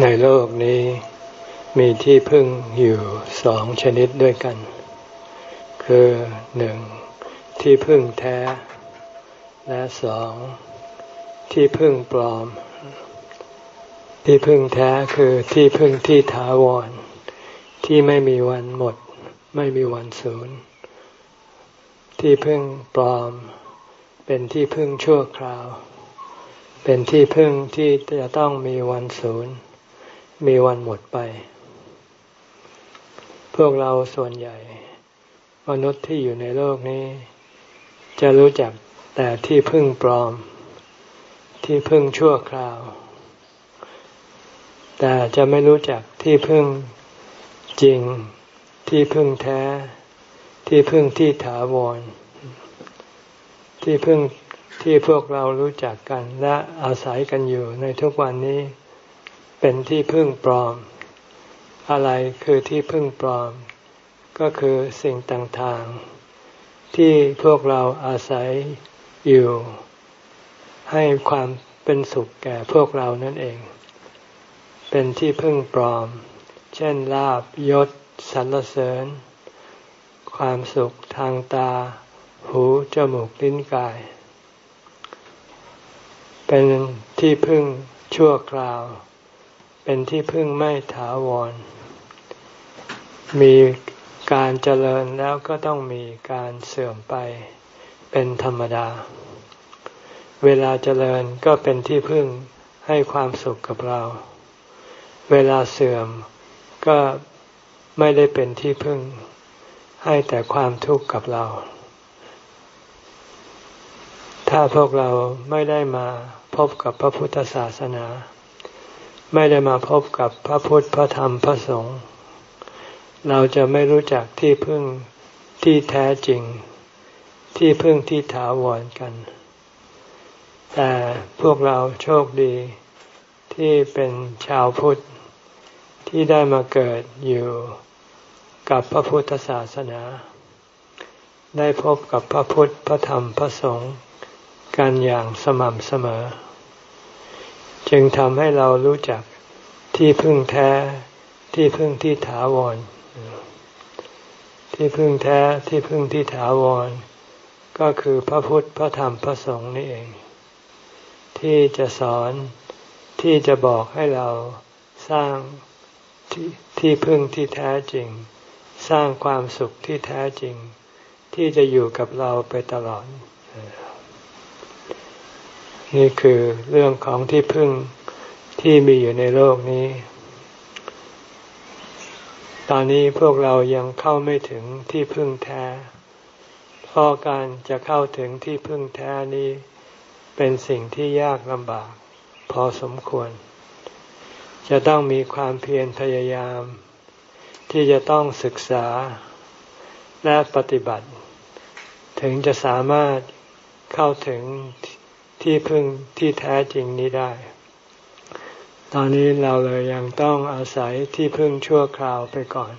ในโลกนี้มีที่พึ่งอยู่สองชนิดด้วยกัน คือหนึ่งที่พึ่งแท้ และสองที่พึ่งปลอม ที่พึ่งแท้คือที่พึ่งที่ถาวร ที่ไม่มีวันหมด ไม่มีวันสูญที่พึ่งปลอม เป็นที่พึ่งชั่วคราว เป็นที่พึ่งที่จะต้องมีวันสูญมีวันหมดไป พวกเราส่วนใหญ่ มนุษย์ที่อยู่ในโลกนี้ จะรู้จักแต่ที่พึ่งปลอม ที่พึ่งชั่วคราว แต่จะไม่รู้จักที่พึ่งจริง ที่พึ่งแท้ ที่พึ่งที่ถาวร ที่พึ่ง ที่พวกเรารู้จักกันและอาศัยกันอยู่ในทุกวันนี้ เป็นที่พึ่งปลอม อะไรคือที่พึ่งปลอม ก็คือสิ่งต่างๆ ที่พวกเราอาศัยอยู่ ให้ความเป็นสุขแก่พวกเรานั่นเอง เป็นที่พึ่งปลอม เช่นลาบยศสรรเสริญ ความสุขทางตา หู จมูก ลิ้นกาย เป็นที่พึ่งชั่วคราว เป็นที่พึ่งไม่ถาวร มีการเจริญแล้วก็ต้องมีการเสื่อมไปเป็นธรรมดา เวลาเจริญก็เป็นที่พึ่งให้ความสุขกับเรา เวลาเสื่อมก็ไม่ได้เป็นที่พึ่ง ให้แต่ความทุกข์กับเรา ถ้าพวกเราไม่ได้มาพบกับพระพุทธศาสนา ไม่ได้มาพบกับพระพุทธพระธรรมพระสงฆ์เราจะไม่รู้จักที่พึ่งที่แท้จริง ที่พึ่งที่ถาวรกัน แต่พวกเราโชคดีที่เป็นชาวพุทธที่ได้มาเกิดอยู่กับพระพุทธศาสนา ได้พบกับพระพุทธพระธรรมพระสงฆ์ กันอย่างสม่ำเสมอ จึงทำให้เรารู้จักที่พึ่งแท้ที่พึ่งที่ถาวร ที่พึ่งแท้ที่พึ่งที่ถาวร ก็คือพระพุทธพระธรรมพระสงฆ์นี่เอง ที่จะสอนที่จะบอกให้เราสร้างที่ที่พึ่งที่แท้จริง สร้างความสุขที่แท้จริง ที่จะอยู่กับเราไปตลอด นี่คือเรื่องของที่พึ่งที่มีอยู่ในโลกนี้ ตอนนี้พวกเรายังเข้าไม่ถึงที่พึ่งแท้เพราะการจะเข้าถึงที่พึ่งแท้นี้ เป็นสิ่งที่ยากลำบาก พอสมควร จะต้องมีความเพียรพยายาม ที่จะต้องศึกษาและปฏิบัติ ถึงจะสามารถเข้าถึง ที่พึ่งที่แท้จริงนี้ได้ ตอนนี้เราเลยยังต้องอาศัยที่พึ่งชั่วคราวไปก่อน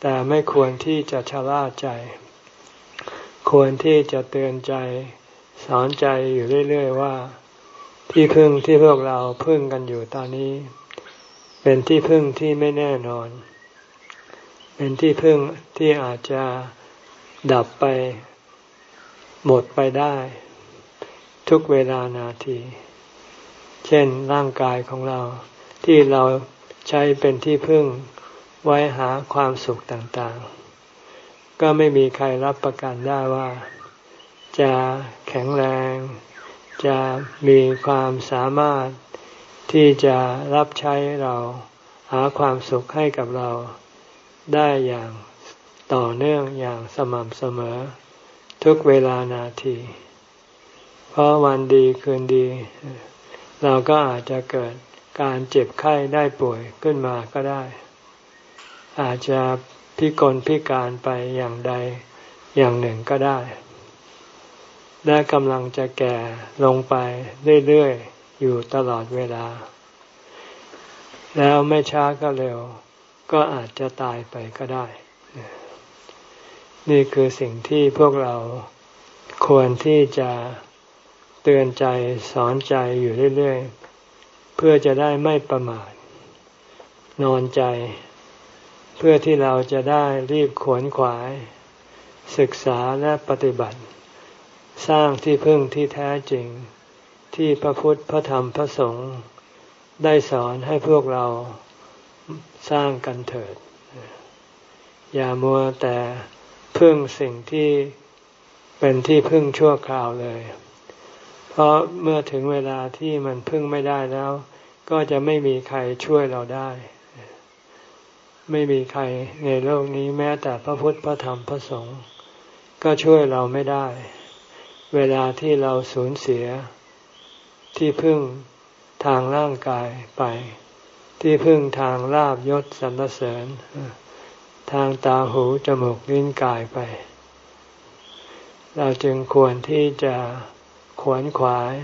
แต่ไม่ควรที่จะชะล่าใจ ควรที่จะเตือนใจ สอนใจอยู่เรื่อย ๆ ว่า ที่พึ่งที่พวกเราพึ่งกันอยู่ตอนนี้ เป็นที่พึ่งที่ไม่แน่นอน เป็นที่พึ่งที่อาจจะดับไป หมดไปได้ ทุกเวลานาที เช่นร่างกายของเราที่เราใช้เป็นที่พึ่งไว้หาความสุขต่างๆ ก็ไม่มีใครรับประกันได้ว่า จะแข็งแรง จะมีความสามารถที่จะรับใช้เราหาความสุขให้กับเราได้อย่างต่อเนื่องอย่างสม่ำเสมอ ทุกเวลานาที เพราะวันดีคืนดี เราก็อาจจะเกิดการเจ็บไข้ได้ป่วยขึ้นมาก็ได้ อาจจะพิกลพิการไปอย่างใดอย่างหนึ่งก็ได้ และกำลังจะแก่ลงไปเรื่อยๆ อยู่ตลอดเวลา แล้วไม่ช้าก็เร็ว ก็อาจจะตายไปก็ได้ นี่คือสิ่งที่พวกเราควรที่จะ เตือนใจสอนใจอยู่เรื่อยๆ เพื่อจะได้ไม่ประมาท นอนใจ เพื่อที่เราจะได้รีบขวนขวาย ศึกษาและปฏิบัติ สร้างที่พึ่งที่แท้จริง ที่พระพุทธพระธรรมพระสงฆ์ได้สอนให้พวกเราสร้างกันเถิด อย่ามัวแต่พึ่งสิ่งที่เป็นที่พึ่งชั่วคราวเลย เพราะเมื่อถึงเวลาที่มันพึ่งไม่ได้แล้ว ก็จะไม่มีใครช่วยเราได้ ไม่มีใครในโลกนี้แม้แต่พระพุทธพระธรรมพระสงฆ์ก็ช่วยเราไม่ได้ เวลาที่เราสูญเสีย ที่พึ่งทางร่างกายไป ที่พึ่งทางลาบยศสรรเสริญ ทางตาหูจมูกลิ้นกายไป เราจึงควรที่จะ ขวนขวาย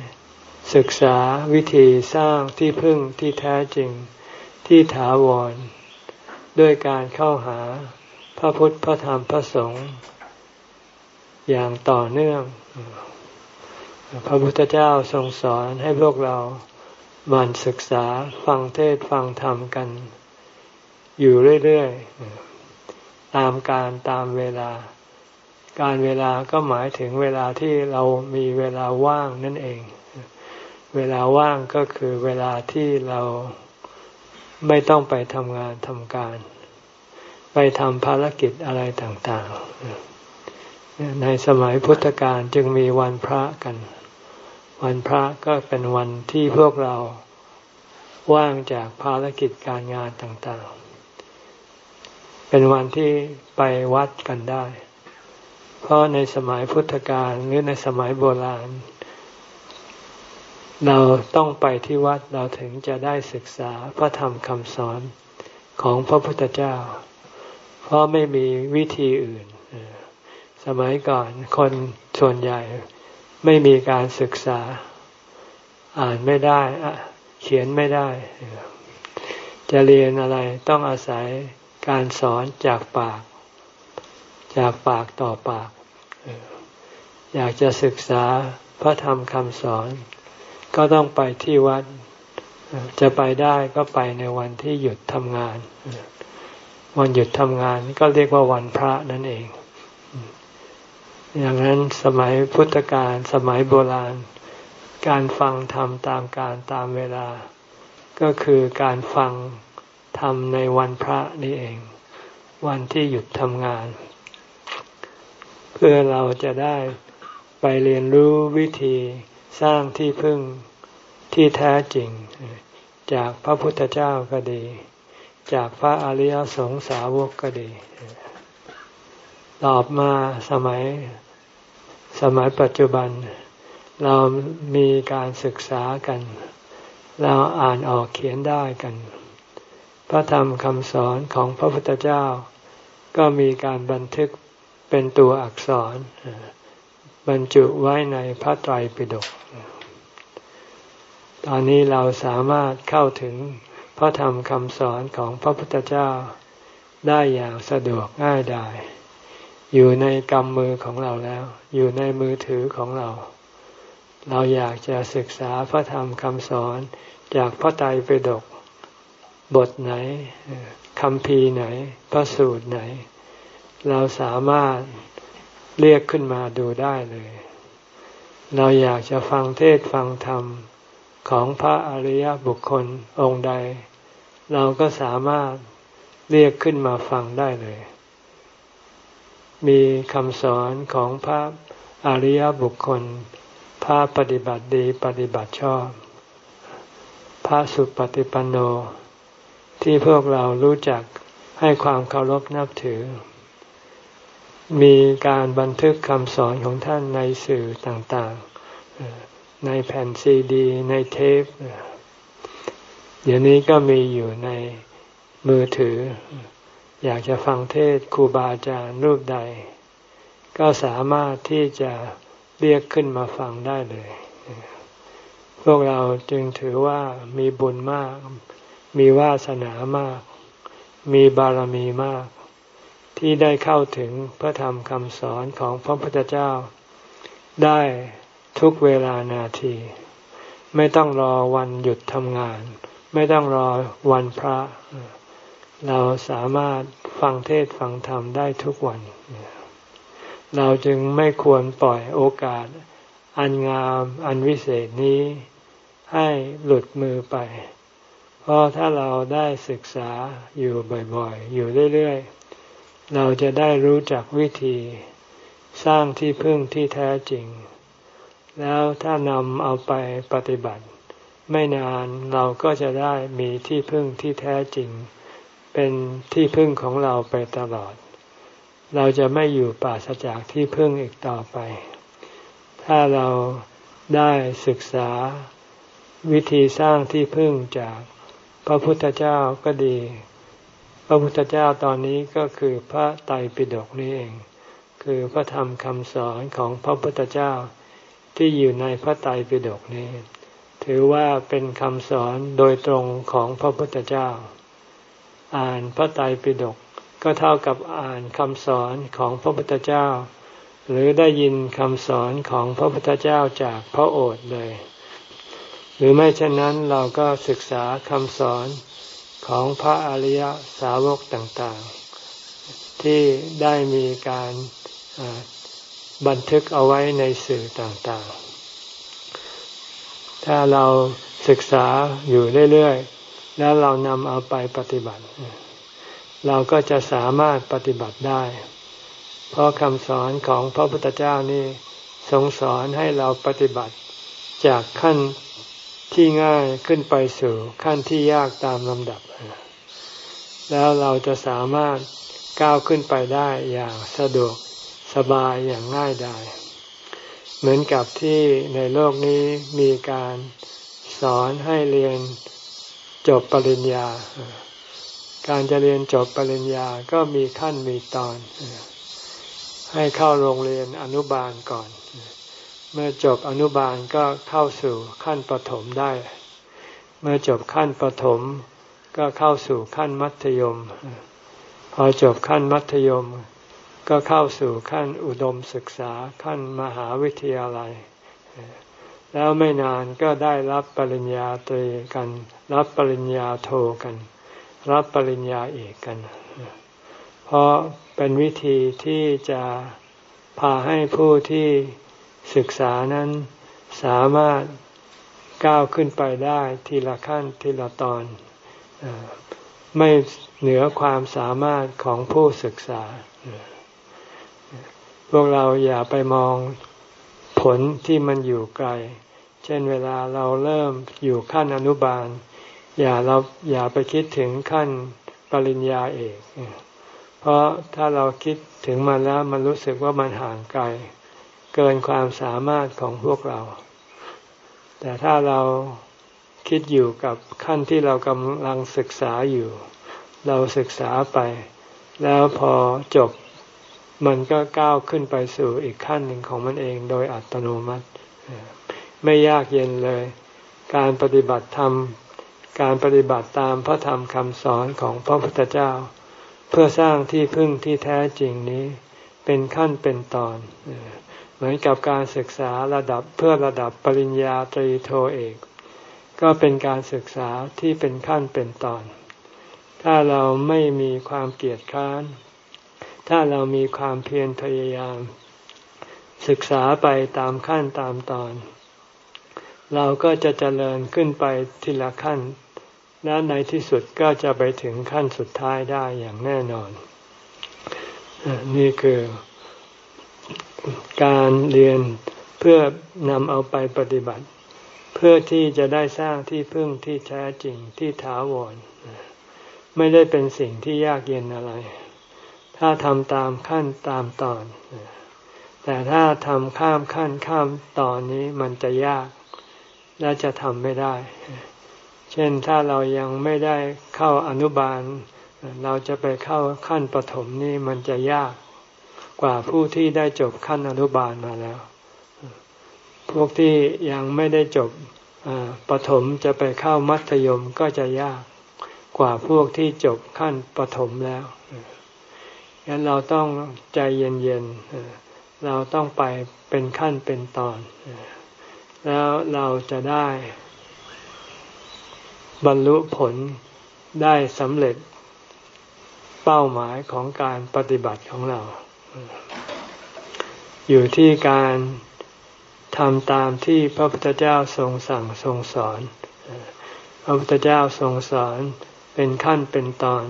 ศึกษาวิธีสร้างที่พึ่งที่แท้จริงที่ถาวร ด้วยการเข้าหาพระพุทธพระธรรมพระสงฆ์อย่างต่อเนื่อง พระพุทธเจ้าทรงสอนให้พวกเราหมั่นศึกษาฟังเทศฟังธรรมกัน อยู่เรื่อย ๆ ตามการตามเวลา การเวลาก็หมายถึงเวลาที่เรามีเวลาว่างนั่นเอง เวลาว่างก็คือเวลาที่เราไม่ต้องไปทำงานทำการ ไปทำภารกิจอะไรต่างๆ ในสมัยพุทธกาลจึงมีวันพระกัน วันพระก็เป็นวันที่พวกเราว่างจากภารกิจการงานต่างๆ เป็นวันที่ไปวัดกันได้ เพราะในสมัยพุทธกาลหรือในสมัยโบราณ เราต้องไปที่วัดเราถึงจะได้ศึกษาพระธรรมคำสอนของพระพุทธเจ้า เพราะไม่มีวิธีอื่น สมัยก่อนคนส่วนใหญ่ไม่มีการศึกษา อ่านไม่ได้ เขียนไม่ได้ จะเรียนอะไรต้องอาศัยการสอนจากปาก จากปากต่อปาก อยากจะศึกษาพระธรรมคำสอน ก็ต้องไปที่วัด จะไปได้ก็ไปในวันที่หยุดทำงาน วันหยุดทำงานก็เรียกว่าวันพระนั่นเอง อย่างนั้นสมัยพุทธกาลสมัยโบราณ การฟังธรรมตามการตามเวลา ก็คือการฟังธรรมในวันพระนี่เอง วันที่หยุดทำงาน พื่อเราจะได้ไปเรียนรู้วิธีสร้างที่พึ่งที่แท้จริง จากพระพุทธเจ้าก็ดี จากพระอริยสงสาวกก็ดี ตอบมาสมัยสมัยปัจจุบัน เรามีการศึกษากัน เราอ่านออกเขียนได้กัน พระธรรมคำสอนของพระพุทธเจ้า ก็มีการบันทึก เป็นตัวอักษร บรรจุไว้ในพระไตรปิฎกตอนนี้เราสามารถเข้าถึงพระธรรมคำสอนของพระพุทธเจ้าได้อย่างสะดวกง่ายดาย อยู่ในกำมือของเราแล้ว อยู่ในมือถือของเรา เราอยากจะศึกษาพระธรรมคำสอนจากพระไตรปิฎกบทไหนคำพีไหน พระสูตรไหน เราสามารถเรียกขึ้นมาดูได้เลย เราอยากจะฟังเทศฟังธรรมของพระอริยบุคคลองค์ใด เราก็สามารถเรียกขึ้นมาฟังได้เลย มีคำสอนของพระอริยบุคคล พระปฏิบัติดีปฏิบัติชอบ พระสุปฏิปันโน ที่พวกเรารู้จักให้ความเคารพนับถือ มีการบันทึกคำสอนของท่านในสื่อต่างๆ ในแผ่นซีดี ในเทปเดี๋ยวนี้ก็มีอยู่ในมือถือ อยากจะฟังเทศครูบาอาจารย์รูปใด ก็สามารถที่จะเรียกขึ้นมาฟังได้เลย พวกเราจึงถือว่ามีบุญมาก มีวาสนามาก มีบารมีมาก ที่ได้เข้าถึงพระธรรมคำสอนของพระพุทธเจ้า ได้ทุกเวลานาที ไม่ต้องรอวันหยุดทำงาน ไม่ต้องรอวันพระ เราสามารถฟังเทศฟังธรรมได้ทุกวัน เราจึงไม่ควรปล่อยโอกาส อันงามอันวิเศษนี้ให้หลุดมือไป เพราะถ้าเราได้ศึกษาอยู่บ่อยๆ อยู่เรื่อยๆ เราจะได้รู้จักวิธีสร้างที่พึ่งที่แท้จริง แล้วถ้านำเอาไปปฏิบัติ ไม่นานเราก็จะได้มีที่พึ่งที่แท้จริง เป็นที่พึ่งของเราไปตลอด เราจะไม่อยู่ปราศจากที่พึ่งอีกต่อไป ถ้าเราได้ศึกษาวิธีสร้างที่พึ่งจากพระพุทธเจ้าก็ดี ระพุทธเจ้าตอนนี้ก็คือพระไตรปิฎกนี่เอง คือพระธรรมคำสอนของพระพุทธเจ้าที่อยู่ในพระไตรปิฎกนี้ ถือว่าเป็นคำสอนโดยตรงของพระพุทธเจ้า อ่านพระไตรปิฎกก็เท่ากับอ่านคำสอนของพระพุทธเจ้า หรือได้ยินคำสอนของพระพุทธเจ้าจากพระโอษฐ์เลย หรือไม่เช่นนั้นเราก็ศึกษาคำสอน ของพระอริยสาวกต่างๆ ที่ได้มีการบันทึกเอาไว้ในสื่อต่างๆ ถ้าเราศึกษาอยู่เรื่อยๆ แล้วเรานำเอาไปปฏิบัติ เราก็จะสามารถปฏิบัติได้ เพราะคำสอนของพระพุทธเจ้านี่ทรงสอนให้เราปฏิบัติจากขั้น ที่ง่ายขึ้นไปสู่ขั้นที่ยากตามลำดับ แล้วเราจะสามารถก้าวขึ้นไปได้อย่างสะดวกสบายอย่างง่ายได้เหมือนกับที่ในโลกนี้มีการสอนให้เรียนจบปริญญา การจะเรียนจบปริญญาก็มีขั้นมีตอน ให้เข้าโรงเรียนอนุบาลก่อน เมื่อจบอนุบาลก็เข้าสู่ขั้นปฐมได้ เมื่อจบขั้นปฐมก็เข้าสู่ขั้นมัธยม พอจบขั้นมัธยม ก็เข้าสู่ขั้นอุดมศึกษาขั้นมหาวิทยาลัย แล้วไม่นานก็ได้รับปริญญาตรีกัน รับปริญญาโทกัน รับปริญญาเอกกัน เพราะเป็นวิธีที่จะพาให้ผู้ที่ ศึกษานั้นสามารถก้าวขึ้นไปได้ทีละขั้นทีละตอนไม่เหนือความสามารถของผู้ศึกษา พวกเราอย่าไปมองผลที่มันอยู่ไกล เช่นเวลาเราเริ่มอยู่ขั้นอนุบาล อย่าเราอย่าไปคิดถึงขั้นปริญญาเอก เพราะถ้าเราคิดถึงมันแล้วมันรู้สึกว่ามันห่างไกล เกินความสามารถของพวกเรา แต่ถ้าเราคิดอยู่กับขั้นที่เรากำลังศึกษาอยู่ เราศึกษาไป แล้วพอจบมันก็ก้าวขึ้นไปสู่อีกขั้นหนึ่งของมันเองโดยอัตโนมัติ ไม่ยากเย็นเลย การปฏิบัติธรรม การปฏิบัติตามพระธรรมคำสอนของพระพุทธเจ้า เพื่อสร้างที่พึ่งที่แท้จริงนี้ เป็นขั้นเป็นตอน เหมือนกับการศึกษาระดับเพื่อระดับปริญญาตรีโทเอก ก็เป็นการศึกษาที่เป็นขั้นเป็นตอน ถ้าเราไม่มีความเกียจคร้าน ถ้าเรามีความเพียรพยายาม ศึกษาไปตามขั้นตามตอน เราก็จะเจริญขึ้นไปทีละขั้น และในที่สุดก็จะไปถึงขั้นสุดท้ายได้อย่างแน่นอน นี่คือ การเรียนเพื่อนำเอาไปปฏิบัติ เพื่อที่จะได้สร้างที่พึ่งที่แท้จริงที่ถาวร ไม่ได้เป็นสิ่งที่ยากเย็นอะไร ถ้าทำตามขั้นตามตอน แต่ถ้าทำข้ามขั้นข้ามตอนนี้มันจะยากและจะทำไม่ได้ เช่นถ้าเรายังไม่ได้เข้าอนุบาล เราจะไปเข้าขั้นปฐมนี่มันจะยาก กว่าผู้ที่ได้จบขั้นอนุบาลมาแล้ว พวกที่ยังไม่ได้จบปฐมจะไปเข้ามัธยมก็จะยากกว่าพวกที่จบขั้นปฐมแล้วงั้นเราต้องใจเย็นๆ เราต้องไปเป็นขั้นเป็นตอน แล้วเราจะได้บรรลุผลได้สำเร็จเป้าหมายของการปฏิบัติของเรา อยู่ที่การทำตามที่พระพุทธเจ้าทรงสั่งทรงสอน พระพุทธเจ้าทรงสอนเป็นขั้นเป็นตอน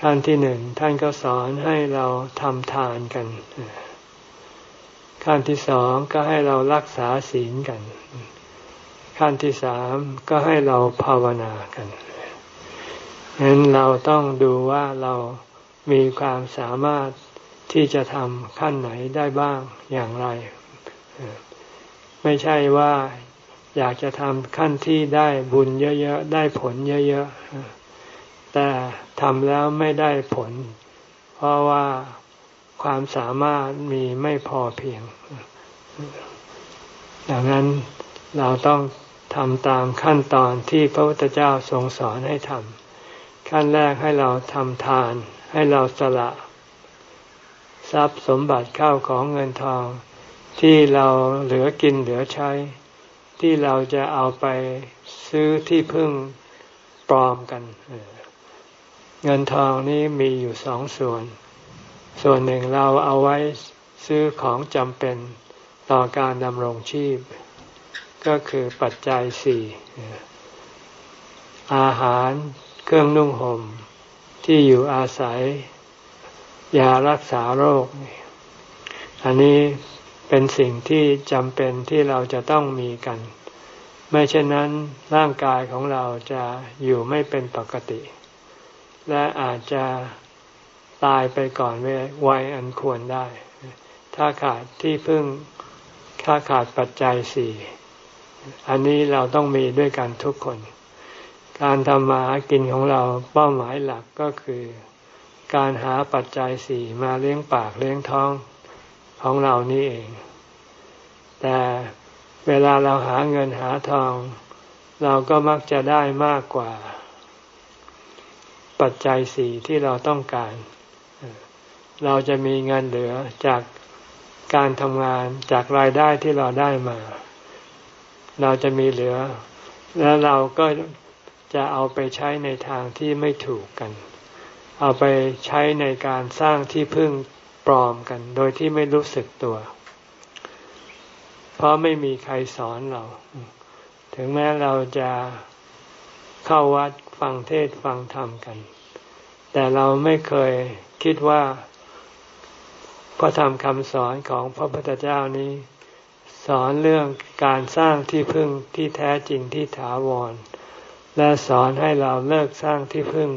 ขั้นที่หนึ่งท่านก็สอนให้เราทำทานกัน ขั้นที่สองก็ให้เรารักษาศีลกัน ขั้นที่สามก็ให้เราภาวนากันฉะนั้นเราต้องดูว่าเรามีความสามารถ ที่จะทำขั้นไหนได้บ้างอย่างไร ไม่ใช่ว่าอยากจะทำขั้นที่ได้บุญเยอะๆ ได้ผลเยอะๆ แต่ทำแล้วไม่ได้ผล เพราะว่าความสามารถมีไม่พอเพียง ดังนั้นเราต้องทำตามขั้นตอนที่พระพุทธเจ้าทรงสอนให้ทำขั้นแรกให้เราทำทาน ให้เราสละ ทรัพย์สมบัติเข้าของเงินทอง ที่เราเหลือกินเหลือใช้ ที่เราจะเอาไปซื้อที่พึ่งปลอมกัน เงินทองนี้มีอยู่สองส่วน ส่วนหนึ่งเราเอาไว้ซื้อของจำเป็นต่อการดำรงชีพ ก็คือปัจจัยสี่อาหารเครื่องนุ่งห่มที่อยู่อาศัย ยารักษาโรค อันนี้เป็นสิ่งที่จำเป็นที่เราจะต้องมีกัน ไม่เช่นนั้นร่างกายของเราจะอยู่ไม่เป็นปกติ และอาจจะตายไปก่อนวัยอันควรได้ ถ้าขาดที่พึ่งถ้าขาดปัจจัยสี่อันนี้เราต้องมีด้วยกันทุกคน การทำมาหากินของเราเป้าหมายหลักก็คือ การหาปัจจัยสี่มาเลี้ยงปากเลี้ยงท้องของเรานี่เอง แต่เวลาเราหาเงินหาทอง เราก็มักจะได้มากกว่า ปัจจัยสี่ที่เราต้องการ เราจะมีเงินเหลือจากการทำงานจากรายได้ที่เราได้มา เราจะมีเหลือ แล้วเราก็จะเอาไปใช้ในทางที่ไม่ถูกกัน เอาไปใช้ในการสร้างที่พึ่งปลอมกัน โดยที่ไม่รู้สึกตัว เพราะไม่มีใครสอนเรา ถึงแม้เราจะเข้าวัดฟังเทศฟังธรรมกัน แต่เราไม่เคยคิดว่าพระธรรมคำสอนของพระพุทธเจ้านี้ สอนเรื่องการสร้างที่พึ่งที่แท้จริงที่ถาวร และสอนให้เราเลิกสร้างที่พึ่ง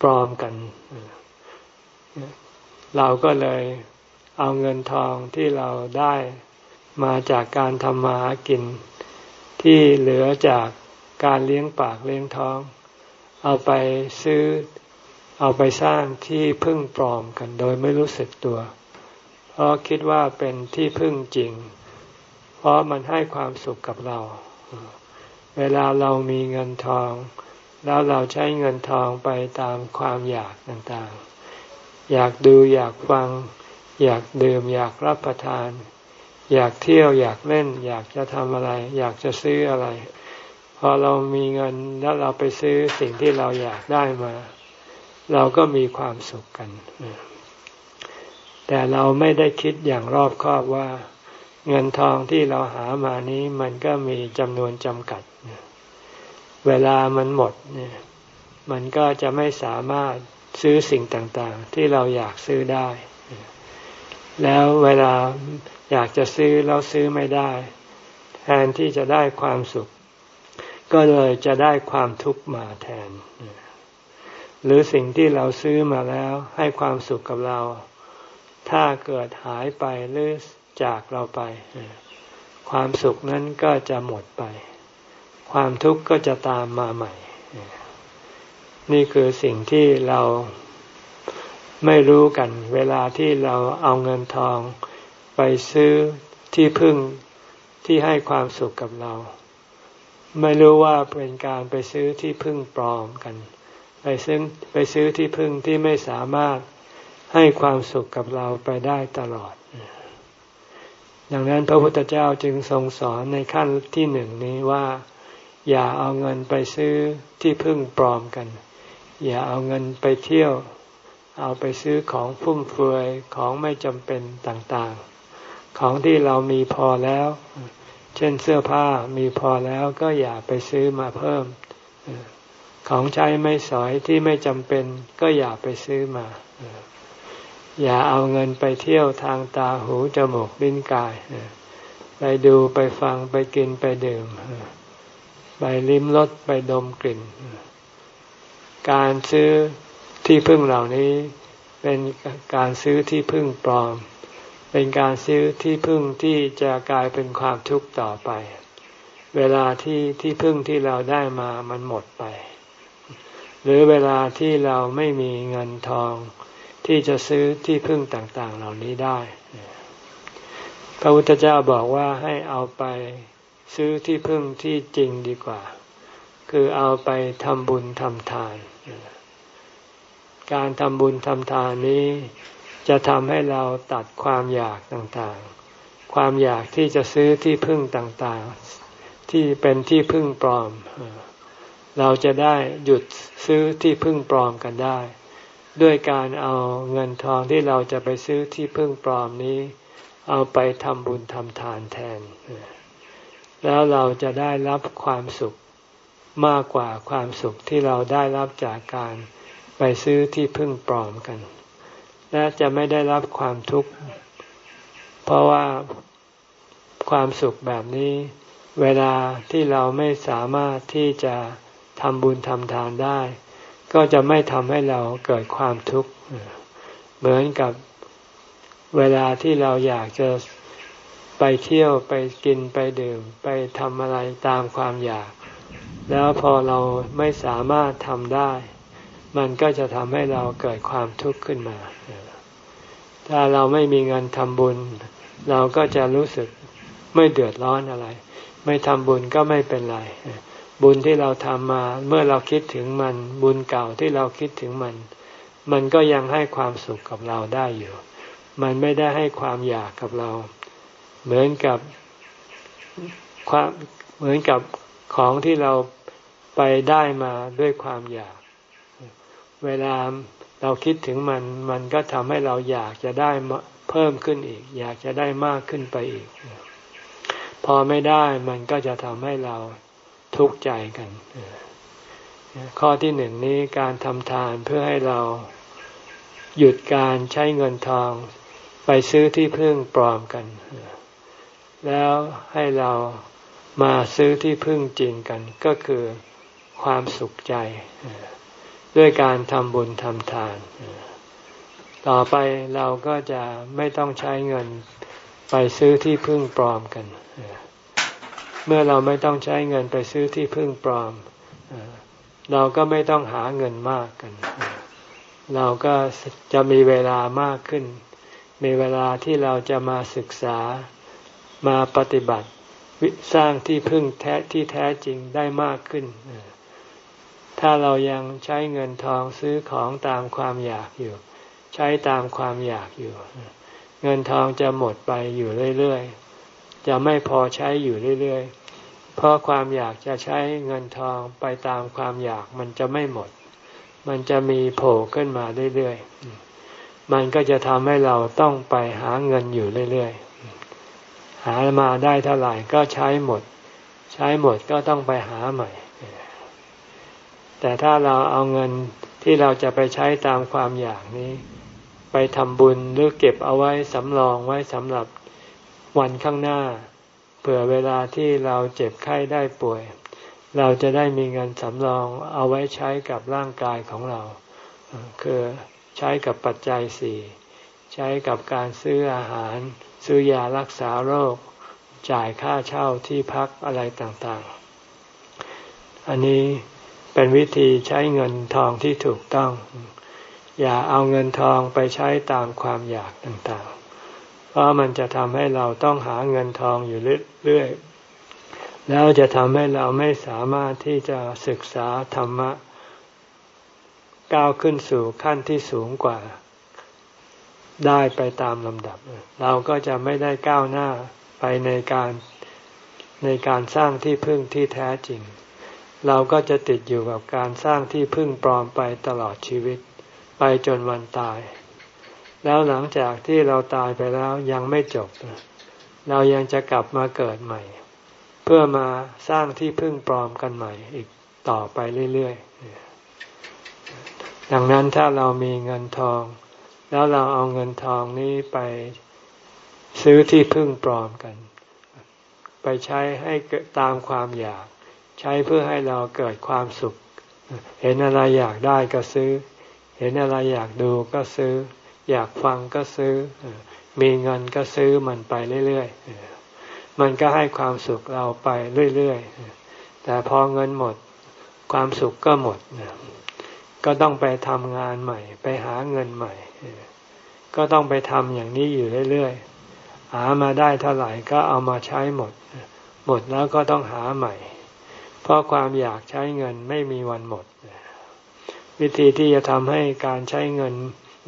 ปลอมกัน เราก็เลยเอาเงินทองที่เราได้มาจากการทำมาหากิน ที่เหลือจากการเลี้ยงปากเลี้ยงท้อง เอาไปซื้อเอาไปสร้างที่พึ่งปลอมกันโดยไม่รู้สึกตัว เพราะคิดว่าเป็นที่พึ่งจริง เพราะมันให้ความสุขกับเรา เวลาเรามีเงินทอง แล้วเราใช้เงินทองไปตามความอยากต่างๆ อยากดูอยากฟัง อยากดื่มอยากรับประทาน อยากเที่ยวอยากเล่น อยากจะทำอะไร อยากจะซื้ออะไร พอเรามีเงินแล้วเราไปซื้อสิ่งที่เราอยากได้มา เราก็มีความสุขกัน แต่เราไม่ได้คิดอย่างรอบคอบว่า เงินทองที่เราหามานี้มันก็มีจำนวนจำกัด เวลามันหมดเนี่ย มันก็จะไม่สามารถซื้อสิ่งต่างๆ ที่เราอยากซื้อได้ แล้วเวลาอยากจะซื้อแล้วซื้อไม่ได้ แทนที่จะได้ความสุข ก็เลยจะได้ความทุกข์มาแทน หรือสิ่งที่เราซื้อมาแล้วให้ความสุขกับเรา ถ้าเกิดหายไปหรือจากเราไป ความสุขนั้นก็จะหมดไป ความทุกข์ก็จะตามมาใหม่ นี่คือสิ่งที่เราไม่รู้กัน เวลาที่เราเอาเงินทองไปซื้อที่พึ่งที่ให้ความสุขกับเรา ไม่รู้ว่าเป็นการไปซื้อที่พึ่งปลอมกัน ไปซื้อไปซื้อที่พึ่งที่ไม่สามารถให้ความสุขกับเราไปได้ตลอด ดังนั้นพระพุทธเจ้าจึงทรงสอนในขั้นที่หนึ่งนี้ว่า อย่าเอาเงินไปซื้อที่พึ่งปลอมกัน อย่าเอาเงินไปเที่ยว เอาไปซื้อของฟุ่มเฟือยของไม่จำเป็นต่างๆ ของที่เรามีพอแล้ว เช่นเสื้อผ้ามีพอแล้วก็อย่าไปซื้อมาเพิ่ม ของใช้ไม่สอยที่ไม่จำเป็นก็อย่าไปซื้อมา อย่าเอาเงินไปเที่ยวทางตาหูจมูกลิ้นกาย ไปดูไปฟังไปกินไปดื่ม ไปลิ้มรสไปดมกลิ่น การซื้อที่พึ่งเหล่านี้เป็นการซื้อที่พึ่งปลอม เป็นการซื้อที่พึ่งที่จะกลายเป็นความทุกข์ต่อไป เวลาที่ที่พึ่งที่เราได้มามันหมดไป หรือเวลาที่เราไม่มีเงินทอง ที่จะซื้อที่พึ่งต่าง ๆ เหล่านี้ได้ พระพุทธเจ้าบอกว่าให้เอาไป ซื้อที่พึ่งที่จริงดีกว่า คือเอาไปทำบุญทำทาน การทำบุญทำทานนี้ จะทำให้เราตัดความอยากต่างๆ ความอยากที่จะซื้อที่พึ่งต่างๆ ที่เป็นที่พึ่งปลอม เราจะได้หยุดซื้อที่พึ่งปลอมกันได้ ด้วยการเอาเงินทองที่เราจะไปซื้อที่พึ่งปลอมนี้ เอาไปทำบุญทำทานแทน แล้วเราจะได้รับความสุขมากกว่าความสุขที่เราได้รับจากการไปซื้อที่พึ่งปลอมกัน และจะไม่ได้รับความทุกข์ เพราะว่าความสุขแบบนี้ เวลาที่เราไม่สามารถที่จะทำบุญทำทานได้ ก็จะไม่ทำให้เราเกิดความทุกข์ เหมือนกับเวลาที่เราอยากจะ ไปเที่ยวไปกินไปดื่ม ไปทำอะไรตามความอยาก แล้วพอเราไม่สามารถทำได้ มันก็จะทำให้เราเกิดความทุกข์ขึ้นมา ถ้าเราไม่มีเงินทำบุญ เราก็จะรู้สึกไม่เดือดร้อนอะไร ไม่ทำบุญก็ไม่เป็นไร บุญที่เราทำมาเมื่อเราคิดถึงมัน บุญเก่าที่เราคิดถึงมัน มันก็ยังให้ความสุขกับเราได้อยู่ มันไม่ได้ให้ความอยากกับเรา เหมือนกับความเหมือนกับของที่เราไปได้มาด้วยความอยาก เวลาเราคิดถึงมัน มันก็ทำให้เราอยากจะได้เพิ่มขึ้นอีก อยากจะได้มากขึ้นไปอีก พอไม่ได้มันก็จะทำให้เราทุกข์ใจกัน ข้อที่หนึ่งนี้การทำทานเพื่อให้เราหยุดการใช้เงินทอง ไปซื้อที่พึ่งปลอมกัน แล้วให้เรามาซื้อที่พึ่งจริงกัน ก็คือความสุขใจ ด้วยการทำบุญทำทาน ต่อไปเราก็จะไม่ต้องใช้เงินไปซื้อที่พึ่งปลอมกัน เมื่อเราไม่ต้องใช้เงินไปซื้อที่พึ่งปลอม เราก็ไม่ต้องหาเงินมากกัน เราก็จะมีเวลามากขึ้น มีเวลาที่เราจะมาศึกษา มาปฏิบัติสร้างที่พึ่งแท้ที่แท้จริงได้มากขึ้น ถ้าเรายังใช้เงินทองซื้อของตามความอยากอยู่ ใช้ตามความอยากอยู่ เงินทองจะหมดไปอยู่เรื่อยๆ จะไม่พอใช้อยู่เรื่อยๆ เพราะความอยากจะใช้เงินทองไปตามความอยากมันจะไม่หมด มันจะมีโผล่ขึ้นมาเรื่อยๆ มันก็จะทำให้เราต้องไปหาเงินอยู่เรื่อยๆ หามาได้เท่าไหร่ก็ใช้หมด ใช้หมดก็ต้องไปหาใหม่ แต่ถ้าเราเอาเงินที่เราจะไปใช้ตามความอยากนี้ ไปทำบุญหรือเก็บเอาไว้สำรองไว้สำหรับวันข้างหน้าเผื่อเวลาที่เราเจ็บไข้ได้ป่วย เราจะได้มีเงินสำรองเอาไว้ใช้กับร่างกายของเรา คือใช้กับปัจจัยสี่ใช้กับการซื้ออาหาร ซื้อยารักษาโรค จ่ายค่าเช่าที่พักอะไรต่างๆ อันนี้เป็นวิธีใช้เงินทองที่ถูกต้อง อย่าเอาเงินทองไปใช้ตามความอยากต่างๆ เพราะมันจะทำให้เราต้องหาเงินทองอยู่เรื่อยๆ แล้วจะทำให้เราไม่สามารถที่จะศึกษาธรรมะ ก้าวขึ้นสู่ขั้นที่สูงกว่า ได้ไปตามลำดับ เราก็จะไม่ได้ก้าวหน้าไปในการในการสร้างที่พึ่งที่แท้จริง เราก็จะติดอยู่กับการสร้างที่พึ่งปลอมไปตลอดชีวิต ไปจนวันตาย แล้วหลังจากที่เราตายไปแล้วยังไม่จบ เรายังจะกลับมาเกิดใหม่ เพื่อมาสร้างที่พึ่งปลอมกันใหม่อีกต่อไปเรื่อยๆดังนั้นถ้าเรามีเงินทอง แล้วเราเอาเงินทองนี้ไปซื้อที่พึ่งปลอมกัน ไปใช้ให้ตามความอยาก ใช้เพื่อให้เราเกิดความสุข เห็นอะไรอยากได้ก็ซื้อ เห็นอะไรอยากดูก็ซื้อ อยากฟังก็ซื้อ มีเงินก็ซื้อมันไปเรื่อยๆ มันก็ให้ความสุขเราไปเรื่อยๆ แต่พอเงินหมดความสุขก็หมด ก็ต้องไปทำงานใหม่ ไปหาเงินใหม่ ก็ต้องไปทำอย่างนี้อยู่เรื่อยๆ หามาได้เท่าไหร่ก็เอามาใช้หมด หมดแล้วก็ต้องหาใหม่ เพราะความอยากใช้เงินไม่มีวันหมด วิธีที่จะทำให้การใช้เงิน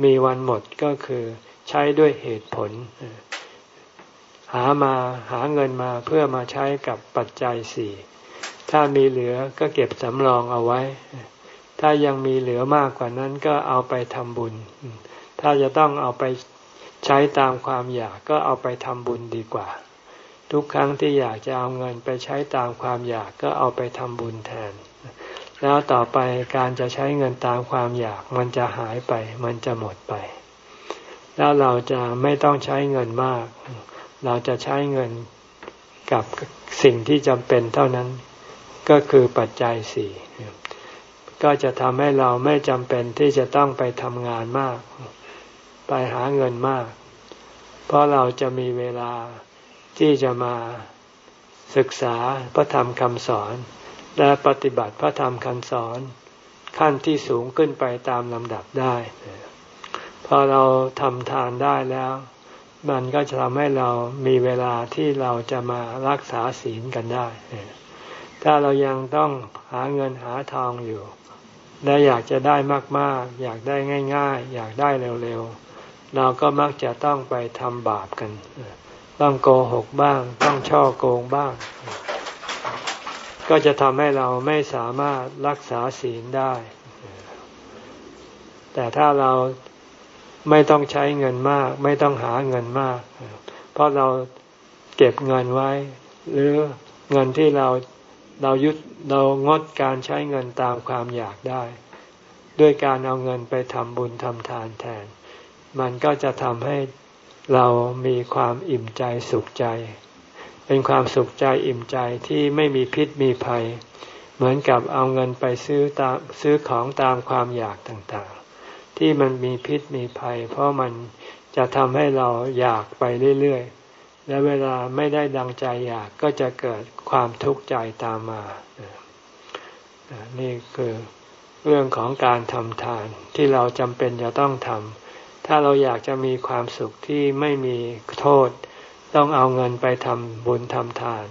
มีวันหมดก็คือใช้ด้วยเหตุผล หามาหาเงินมาเพื่อมาใช้กับปัจจัยสี่ถ้ามีเหลือก็เก็บสำรองเอาไว้ ถ้ายังมีเหลือมากกว่านั้นก็เอาไปทำบุญ ถ้าจะต้องเอาไปใช้ตามความอยากก็เอาไปทำบุญดีกว่า ทุกครั้งที่อยากจะเอาเงินไปใช้ตามความอยากก็เอาไปทำบุญแทน แล้วต่อไปการจะใช้เงินตามความอยากมันจะหายไป มันจะหมดไป แล้วเราจะไม่ต้องใช้เงินมาก เราจะใช้เงินกับสิ่งที่จำเป็นเท่านั้นก็คือปัจจัยสี่ก็จะทำให้เราไม่จำเป็นที่จะต้องไปทำงานมาก ไปหาเงินมาก เพราะเราจะมีเวลาที่จะมาศึกษาพระธรรมคำสอน และปฏิบัติพระธรรมคำสอนขั้นที่สูงขึ้นไปตามลำดับได้ พอเราทำทานได้แล้ว มันก็จะทำให้เรามีเวลาที่เราจะมารักษาศีลกันได้ ถ้าเรายังต้องหาเงินหาทองอยู่ และอยากจะได้มาก ๆ อยากได้ง่าย ๆ อยากได้เร็ว ๆ เราก็มักจะต้องไปทำบาปกัน ต้องโกหกบ้าง ต้องช่อโกงบ้าง ก็จะทำให้เราไม่สามารถรักษาศีลได้ แต่ถ้าเราไม่ต้องใช้เงินมาก ไม่ต้องหาเงินมาก เพราะเราเก็บเงินไว้ หรือเงินที่เราเรายุดเรางดการใช้เงินตามความอยากได้ ด้วยการเอาเงินไปทำบุญทำทานแทน มันก็จะทำให้เรามีความอิ่มใจสุขใจ เป็นความสุขใจอิ่มใจที่ไม่มีพิษมีภัย เหมือนกับเอาเงินไปซื้อตามซื้อของตามความอยากต่างๆ ที่มันมีพิษมีภัย เพราะมันจะทำให้เราอยากไปเรื่อยๆ และเวลาไม่ได้ดังใจอยากก็จะเกิดความทุกข์ใจตามมา นี่คือเรื่องของการทำทานที่เราจำเป็นจะต้องทำ ถ้าเราอยากจะมีความสุขที่ไม่มีโทษ ต้องเอาเงินไปทำบุญทำทาน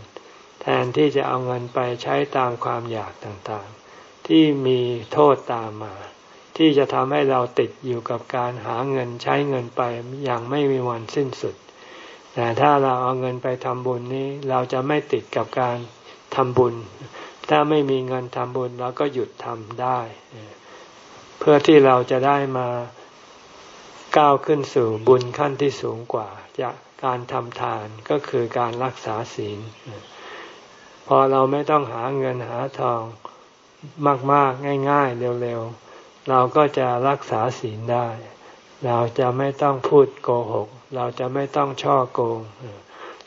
แทนที่จะเอาเงินไปใช้ตามความอยากต่างๆ ที่มีโทษตามมา ที่จะทำให้เราติดอยู่กับการหาเงินใช้เงินไปอย่างไม่มีวันสิ้นสุด แต่ถ้าเราเอาเงินไปทำบุญนี้ เราจะไม่ติดกับการทำบุญ ถ้าไม่มีเงินทำบุญเราก็หยุดทำได้ เพื่อที่เราจะได้มา ก้าวขึ้นสู่บุญขั้นที่สูงกว่า จากการทำทานก็คือการรักษาศีล พอเราไม่ต้องหาเงินหาทองมาก ๆ ง่าย ๆ เร็ว ๆ เราก็จะรักษาศีลได้ เราจะไม่ต้องพูดโกหก เราจะไม่ต้องช่อโกง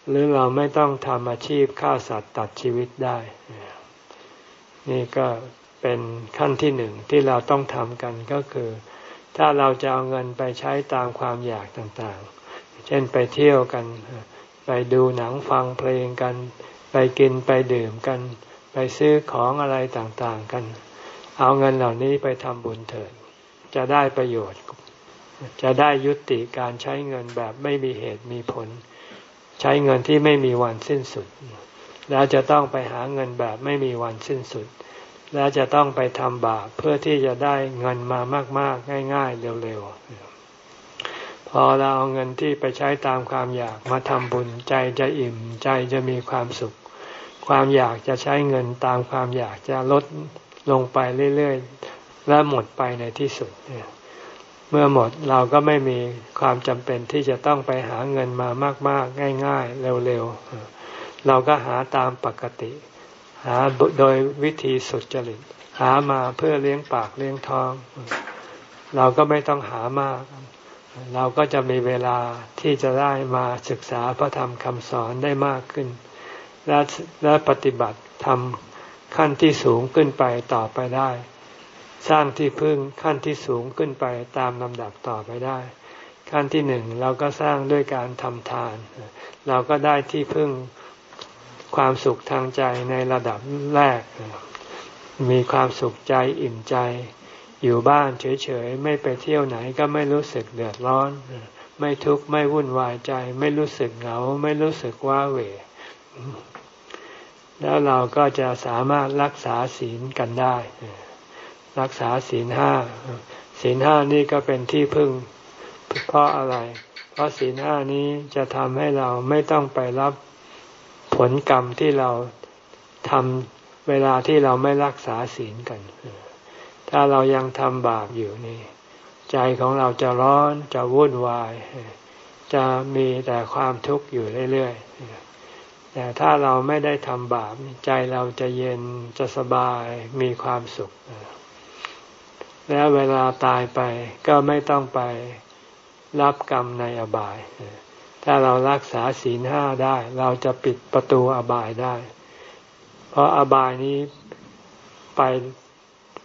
หรือเราไม่ต้องทำอาชีพฆ่าสัตว์ตัดชีวิตได้ นี่ก็เป็นขั้นที่หนึ่งที่เราต้องทำกันก็คือ ถ้าเราจะเอาเงินไปใช้ตามความอยากต่างๆ เช่นไปเที่ยวกัน ไปดูหนังฟังเพลงกัน ไปกินไปดื่มกัน ไปซื้อของอะไรต่างๆกัน เอาเงินเหล่านี้ไปทำบุญเถิด จะได้ประโยชน์ จะได้ยุติการใช้เงินแบบไม่มีเหตุมีผล ใช้เงินที่ไม่มีวันสิ้นสุด แล้วจะต้องไปหาเงินแบบไม่มีวันสิ้นสุด แล้วจะต้องไปทำบาปเพื่อที่จะได้เงินมามาก ๆ ง่าย ๆ เร็วๆ พอเราเอาเงินที่ไปใช้ตามความอยากมาทำบุญใจจะอิ่มใจจะมีความสุข ความอยากจะใช้เงินตามความอยากจะลดลงไปเรื่อย ๆ และหมดไปในที่สุด เมื่อหมดเราก็ไม่มีความจำเป็นที่จะต้องไปหาเงินมามาก ๆ ง่าย ๆ เร็ว ๆ เราก็หาตามปกติ หาโดยวิธีสุดจริต หามาเพื่อเลี้ยงปากเลี้ยงท้อง เราก็ไม่ต้องหามาก เราก็จะมีเวลาที่จะได้มาศึกษาพระธรรมคำสอนได้มากขึ้น และและปฏิบัติทำขั้นที่สูงขึ้นไปต่อไปได้ สร้างที่พึ่งขั้นที่สูงขึ้นไปตามลำดับต่อไปได้ ขั้นที่หนึ่งเราก็สร้างด้วยการทำทาน เราก็ได้ที่พึ่ง ความสุขทางใจในระดับแรก มีความสุขใจอิ่มใจ อยู่บ้านเฉยๆ ไม่ไปเที่ยวไหนก็ไม่รู้สึกเดือดร้อน ไม่ทุกข์ไม่วุ่นวายใจ ไม่รู้สึกเหงา ไม่รู้สึกว้าเหวแล้วเราก็จะสามารถรักษาศีลกันได้ รักษาศีลห้าศีลห้านี่ก็เป็นที่พึ่งเพราะอะไร เพราะศีลห้านี้จะทำให้เราไม่ต้องไปรับ ผลกรรมที่เราทำเวลาที่เราไม่รักษาศีลกัน ถ้าเรายังทำบาปอยู่นี่ ใจของเราจะร้อนจะวุ่นวาย จะมีแต่ความทุกข์อยู่เรื่อยๆ แต่ถ้าเราไม่ได้ทำบาปใจเราจะเย็นจะสบายมีความสุข แล้วเวลาตายไปก็ไม่ต้องไปรับกรรมในอบาย ถ้าเรารักษาศีลห้าได้ เราจะปิดประตูอบายได้ เพราะอบายนี้ไป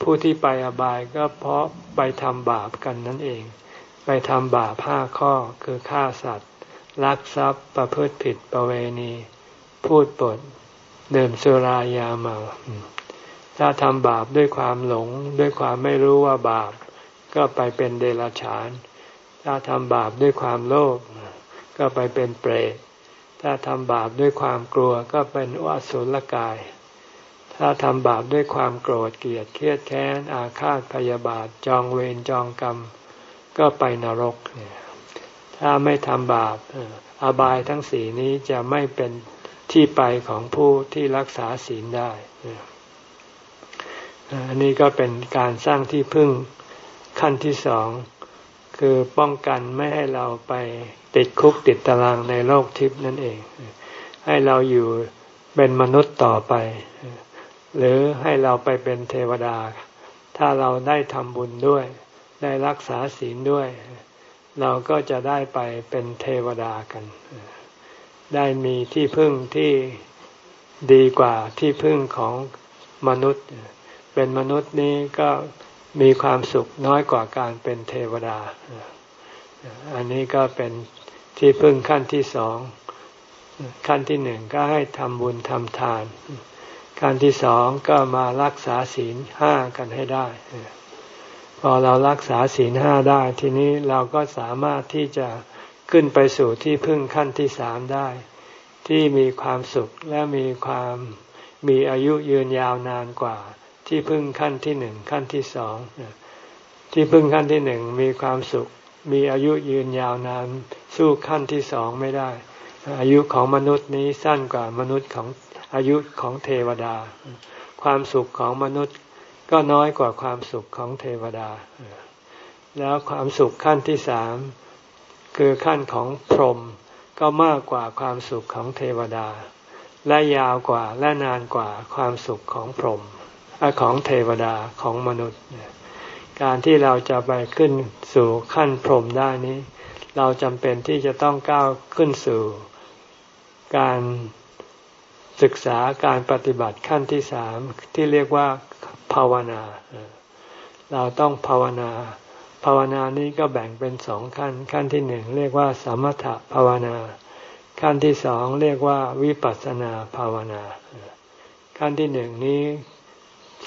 ผู้ที่ไปอบายก็เพราะไปทำบาปกันนั่นเอง ไปทำบาปห้าข้อคือฆ่าสัตว์ลักทรัพย์ประพฤติผิดประเวณี พูดปดเดื่มสุรายาเมา ถ้าทำบาปด้วยความหลง ด้วยความไม่รู้ว่าบาป ก็ไปเป็นเดรัจฉาน ถ้าทำบาปด้วยความโลภ ก็ไปเป็นเปรต ถ้าทำบาปด้วยความกลัวก็เป็นวสุลกาย ถ้าทำบาปด้วยความโกรธเกลียดเครียดแค้น อาฆาตพยาบาทจองเวรจองกรรม ก็ไปนรก ถ้าไม่ทำบาปอบายทั้งสี่นี้จะไม่เป็นที่ไปของผู้ที่รักษาศีลได้อันนี้ก็เป็นการสร้างที่พึ่งขั้นที่สอง คือป้องกันไม่ให้เราไป ติดคุกติดตารางในโลกทิพย์นั่นเอง ให้เราอยู่เป็นมนุษย์ต่อไป หรือให้เราไปเป็นเทวดา ถ้าเราได้ทำบุญด้วย ได้รักษาศีลด้วย เราก็จะได้ไปเป็นเทวดากัน ได้มีที่พึ่งที่ดีกว่าที่พึ่งของมนุษย์ เป็นมนุษย์นี้ก็มีความสุขน้อยกว่าการเป็นเทวดา อันนี้ก็เป็น ที่พึ่งขั้นที่สองขั้นที่หนึ่งก็ให้ทำบุญทำทาน ขั้นที่สองก็มารักษาศีลห้ากันให้ได้ พอเรารักษาศีลห้าได้ทีนี้เราก็สามารถที่จะขึ้นไปสู่ที่พึ่งขั้นที่สามได้ ที่มีความสุขและมีความมีอายุยืนยาวนานกว่า ที่พึ่งขั้นที่หนึ่งขั้นที่สองที่พึ่งขั้นที่หนึ่งมีความสุข มีอายุยืนยาวนาน สู้ขั้นที่สองไม่ได้ อายุของมนุษย์นี้สั้นกว่ามนุษย์ของอายุของเทวดา ความสุขของมนุษย์ก็น้อยกว่าความสุขของเทวดา แล้วความสุขขั้นที่สามคือขั้นของพรหมก็มากกว่าความสุขของเทวดา และยาวกว่าและนานกว่าความสุขของพรหมของเทวดาของมนุษย์ การที่เราจะไปขึ้นสู่ขั้นพรหมได้นี้ เราจำเป็นที่จะต้องก้าวขึ้นสู่ การศึกษาการปฏิบัติขั้นที่สามที่เรียกว่าภาวนา เราต้องภาวนา ภาวนานี้ก็แบ่งเป็นสองขั้น ขั้นที่หนึ่งเรียกว่าสมถภาวนา ขั้นที่สองเรียกว่าวิปัสสนาภาวนา ขั้นที่หนึ่งนี้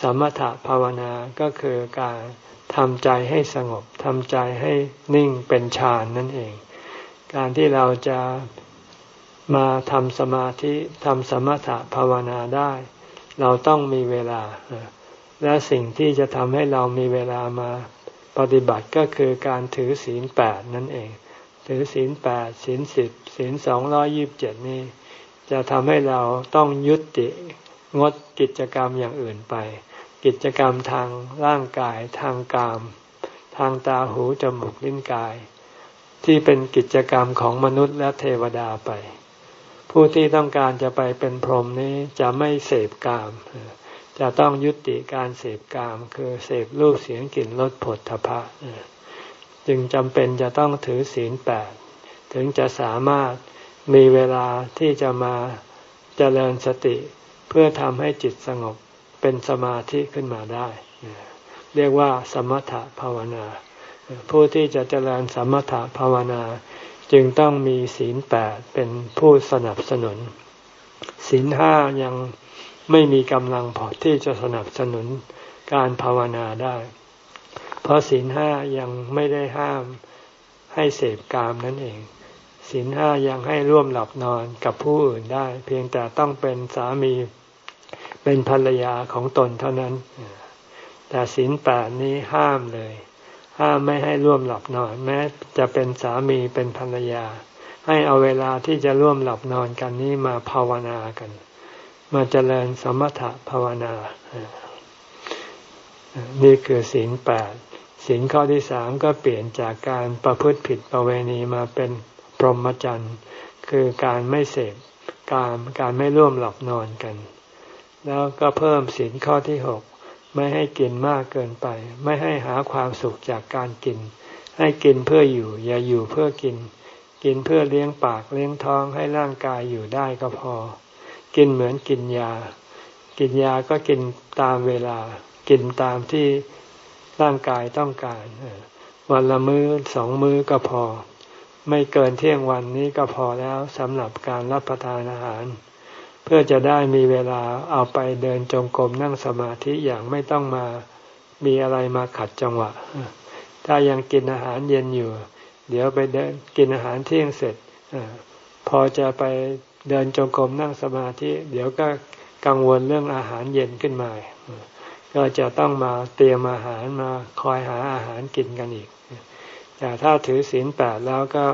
สมถะภาวนาก็คือการ ทำใจให้สงบทำใจให้นิ่งเป็นฌานนั่นเอง การที่เราจะมาทำสมาธิทำสมถะภาวนาได้ เราต้องมีเวลา และสิ่งที่จะทำให้เรามีเวลามาปฏิบัติก็คือการถือศีลแปดนั่นเอง ถือศีลแปดศีลสิบศีลสองร้อยิบเจ็ดนี่จะทำให้เราต้องยุติงดกิจกรรมอย่างอื่นไป กิจกรรมทางร่างกายทางกาม ทางตาหูจมูกลิ้นกาย ที่เป็นกิจกรรมของมนุษย์และเทวดาไป ผู้ที่ต้องการจะไปเป็นพรหมนี้จะไม่เสพกาม จะต้องยุติการเสพกาม คือเสพรูปเสียงกลิ่นรสผลทพะจึงจำเป็นจะต้องถือศีลแปดถึงจะสามารถมีเวลาที่จะมาเจริญสติ เพื่อทำให้จิตสงบ เป็นสมาธิขึ้นมาได้ เรียกว่า สมถภาวนา ผู้ที่จะเจริญสมถภาวนา จึงต้องมีศีลแปดเป็นผู้สนับสนุน ศีลห้ายังไม่มีกำลังพอที่จะสนับสนุนการภาวนาได้ เพราะศีลห้ายังไม่ได้ห้ามให้เสพกามนั่นเองศีลห้ายังให้ร่วมหลับนอนกับผู้อื่นได้ เพียงแต่ต้องเป็นสามี เป็นภรรยาของตนเท่านั้น แต่ศีลแปดนี้ห้ามเลย ห้ามไม่ให้ร่วมหลับนอน แม้จะเป็นสามีเป็นภรรยา ให้เอาเวลาที่จะร่วมหลับนอนกันนี้มาภาวนากัน มาเจริญสมถะภาวนา นี่คือศีลแปดศีลข้อที่สามก็เปลี่ยนจากการประพฤติผิดประเวณีมาเป็นพรหมจรรย์ คือการไม่เสพการการไม่ร่วมหลับนอนกัน แล้วก็เพิ่มศีลข้อที่หกไม่ให้กินมากเกินไป ไม่ให้หาความสุขจากการกิน ให้กินเพื่ออยู่ อย่าอยู่เพื่อกิน กินเพื่อเลี้ยงปากเลี้ยงท้องให้ร่างกายอยู่ได้ก็พอ กินเหมือนกินยา กินยาก็กินตามเวลา กินตามที่ร่างกายต้องการวันละมือ้อสองมื้อก็พอ ไม่เกินเที่ยงวันนี้ก็พอแล้วสำหรับการรับประทานอาหาร เพื่อจะได้มีเวลาเอาไปเดินจงกรมนั่งสมาธิอย่างไม่ต้องมามีอะไรมาขัดจังหวะ ถ้ายังกินอาหารเย็นอยู่ เดี๋ยวไปเดินกินอาหารเที่ยงเสร็จอพอจะไปเดินจงกรมนั่งสมาธิ เดี๋ยวก็กังวลเรื่องอาหารเย็นขึ้นมา ก็จะต้องมาเตรียมอาหารมาคอยหาอาหารกินกันอีก แต่ถ้าถือศีลแปดแล้วก็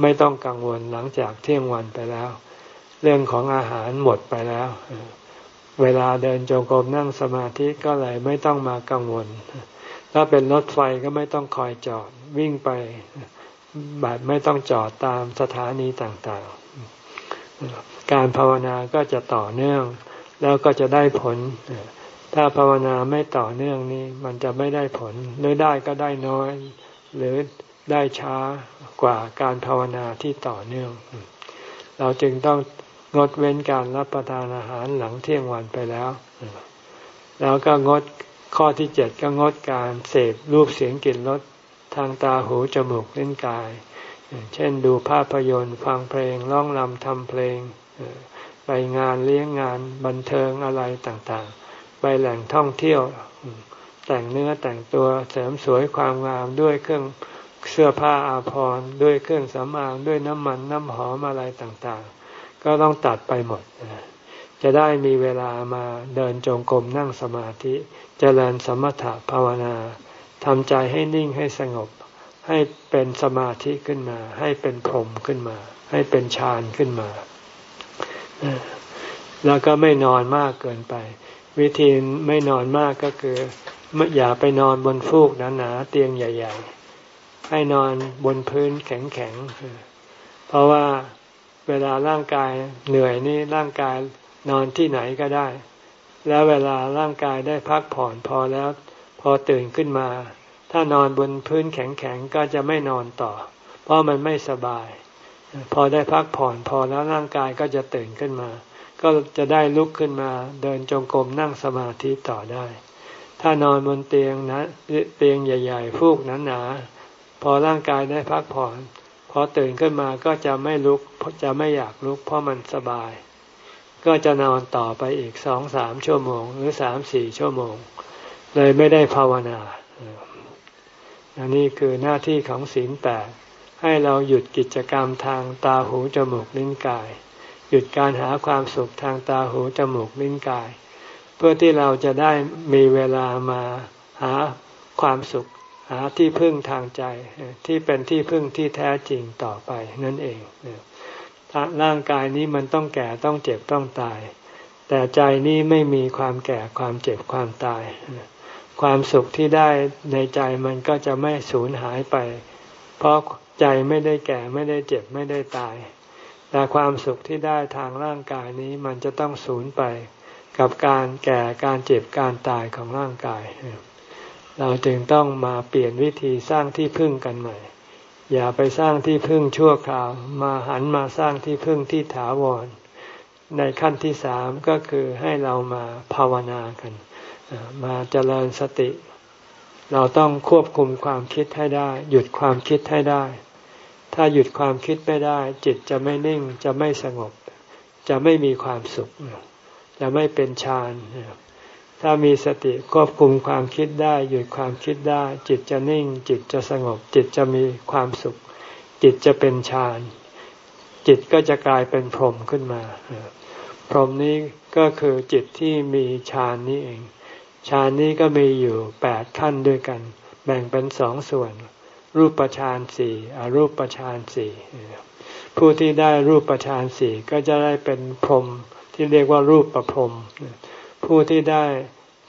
ไม่ต้องกังวลหลังจากเที่ยงวันไปแล้ว เรื่องของอาหารหมดไปแล้ว เวลาเดินจงกรมนั่งสมาธิก็เลยไม่ต้องมากังวล ถ้าเป็นรถไฟก็ไม่ต้องคอยจอดวิ่งไปแบบไม่ต้องจอดตามสถานีต่างๆ การภาวนาก็จะต่อเนื่อง แล้วก็จะได้ผล ถ้าภาวนาไม่ต่อเนื่องนี้มันจะไม่ได้ผลหรือได้ก็ได้น้อย หรือได้ช้ากว่าการภาวนาที่ต่อเนื่อง เราจึงต้อง งดเว้นการรับประทานอาหารหลังเที่ยงวันไปแล้ว แล้วก็งดข้อที่เจ็ดก็งดการเสพรูปเสียงกลิ่นรสทางตาหูจมูกเล่นกาย เช่นดูภาพยนตร์ ฟังเพลงร้องรำทำเพลง ไปงานเลี้ยงงานบันเทิงอะไรต่างๆ ไปแหล่งท่องเที่ยว แต่งเนื้อแต่งตัวเสริมสวยความงามด้วยเครื่องเสื้อผ้าอาภรณ์ด้วยเครื่องสำอางด้วยน้ำมันน้ำหอมอะไรต่างๆ ก็ต้องตัดไปหมด จะได้มีเวลามาเดินจงกรมนั่งสมาธิจเจริญสมถะภาวนาทำใจให้นิ่งให้สงบ ให้เป็นสมาธิขึ้นมา ให้เป็นพรหมขึ้นมา ให้เป็นฌานขึ้นมา แล้วก็ไม่นอนมากเกินไป วิธีไม่นอนมากก็คืออย่าไปนอนบนฟูกหนาๆเตียงใหญ่ ๆ ให้นอนบนพื้นแข็งๆเพราะว่า เวลาร่างกายเหนื่อยนี่ร่างกายนอนที่ไหนก็ได้ แล้วเวลาร่างกายได้พักผ่อนพอแล้วพอตื่นขึ้นมา ถ้านอนบนพื้นแข็งๆก็จะไม่นอนต่อ เพราะมันไม่สบาย พอได้พักผ่อนพอแล้วร่างกายก็จะตื่นขึ้นมา ก็จะได้ลุกขึ้นมาเดินจงกรมนั่งสมาธิต่อได้ ถ้านอนบนเตียงนะเตียงใหญ่ ๆ ฟูกหนาๆพอร่างกายได้พักผ่อน พอตื่นขึ้นมาก็จะไม่ลุกจะไม่อยากลุกเพราะมันสบาย ก็จะนอนต่อไปอีกสองสามชั่วโมง หรือสามสี่ชั่วโมง เลยไม่ได้ภาวนาอันนี้คือหน้าที่ของศีลแปดให้เราหยุดกิจกรรมทางตาหูจมูกลิ้นกาย หยุดการหาความสุขทางตาหูจมูกลิ้นกาย เพื่อที่เราจะได้มีเวลามาหาความสุข หาที่พึ่งทางใจที่เป็นที่พึ่งที่แท้จริงต่อไปนั่นเองร่างกายนี้มันต้องแก่ต้องเจ็บต้องตาย แต่ใจนี้ไม่มีความแก่ความเจ็บความตาย ความสุขที่ได้ในใจมันก็จะไม่สูญหายไป เพราะใจไม่ได้แก่ไม่ได้เจ็บไม่ได้ตาย แต่ความสุขที่ได้ทางร่างกายนี้มันจะต้องสูญไป กับการแก่การเจ็บการตายของร่างกายเราจึงต้องมาเปลี่ยนวิธีสร้างที่พึ่งกันใหม่ อย่าไปสร้างที่พึ่งชั่วคราว มาหันมาสร้างที่พึ่งที่ถาวร ในขั้นที่สามก็คือให้เรามาภาวนากัน มาเจริญสติ เราต้องควบคุมความคิดให้ได้ หยุดความคิดให้ได้ ถ้าหยุดความคิดไม่ได้ จิตจะไม่นิ่งจะไม่สงบ จะไม่มีความสุข จะไม่เป็นฌาน ถ้ามีสติควบคุมความคิดได้หยุดความคิดได้ จิตจะนิ่ง จิตจะสงบ จิตจะมีความสุข จิตจะเป็นฌาน จิตก็จะกลายเป็นพรหมขึ้นมา พรหมนี้ก็คือจิตที่มีฌานนี้เองฌานนี้ก็มีอยู่แปดขั้นด้วยกัน แบ่งเป็นสองส่วน รูปฌานสี่อรูปฌานสี่ผู้ที่ได้รูปฌานสี่ก็จะได้เป็นพรหมที่เรียกว่ารูปประพรม ผู้ที่ได้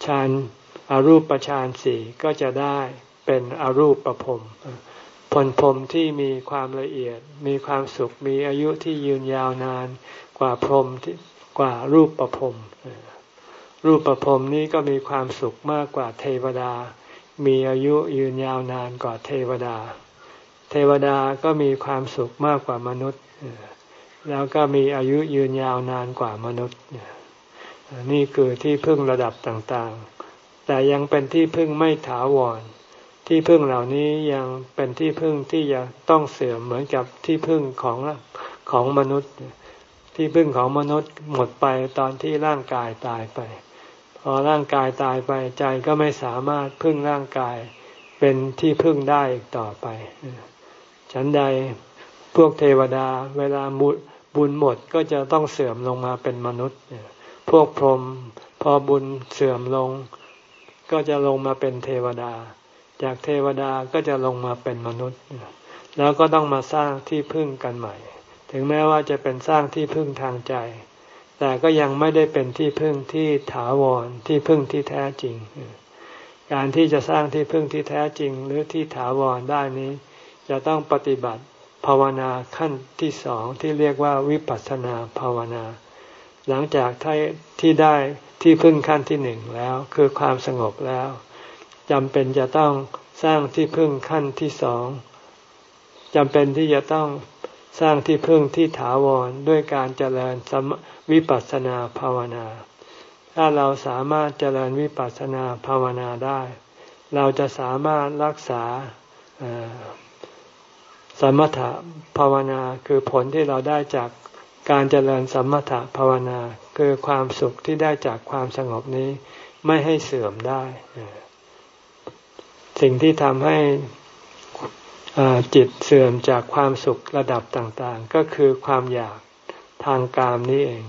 ฌานอารูปฌานสี่ก็จะได้เป็นอรูปประพรมผลพรมที่มีความละเอียด มีความสุขมีอายุที่ยืนยาวนานกว่าพรมที่กว่ารูปประพรมรูปประพรมนี้ก็มีความสุขมากกว่าเทวดา มีอายุยืนยาวนานกว่าเทวดา เทวดาก็มีความสุขมากกว่ามนุษย์ แล้วก็มีอายุยืนยาวนานกว่ามนุษย์ นี่คือที่พึ่งระดับต่างๆ แต่ยังเป็นที่พึ่งไม่ถาวร ที่พึ่งเหล่านี้ยังเป็นที่พึ่งที่ยังต้องเสื่อมเหมือนกับที่พึ่งของของมนุษย์ ที่พึ่งของมนุษย์หมดไปตอนที่ร่างกายตายไป พอร่างกายตายไปใจก็ไม่สามารถพึ่งร่างกายเป็นที่พึ่งได้อีกต่อไป ฉันใดพวกเทวดาเวลาบุญหมดก็จะต้องเสื่อมลงมาเป็นมนุษย์ พวกพรหมพอบุญเสื่อมลง ก็จะลงมาเป็นเทวดา จากเทวดาก็จะลงมาเป็นมนุษย์ แล้วก็ต้องมาสร้างที่พึ่งกันใหม่ ถึงแม้ว่าจะเป็นสร้างที่พึ่งทางใจ แต่ก็ยังไม่ได้เป็นที่พึ่งที่ถาวรที่พึ่งที่แท้จริง การที่จะสร้างที่พึ่งที่แท้จริง หรือที่ถาวรได้นี้ จะต้องปฏิบัติภาวนาขั้นที่สองที่เรียกว่าวิปัสสนาภาวนา หลังจากที่ได้ที่พึ่งขั้นที่หนึ่งแล้ว คือความสงบแล้วจำเป็นจะต้องสร้างที่พึ่งขั้นที่สองจำเป็นที่จะต้องสร้างที่พึ่งที่ถาวรด้วยการเจริญสมวิปัสสนาภาวนา ถ้าเราสามารถเจริญวิปัสสนาภาวนาได้ เราจะสามารถรักษาสมถะภาวนาคือผลที่เราได้จาก การเจริญสมถะภาวนาคือความสุขที่ได้จากความสงบนี้ไม่ให้เสื่อมได้ สิ่งที่ทำให้จิตเสื่อมจากความสุขระดับต่างๆ ก็คือความอยากทางกามนี้เอง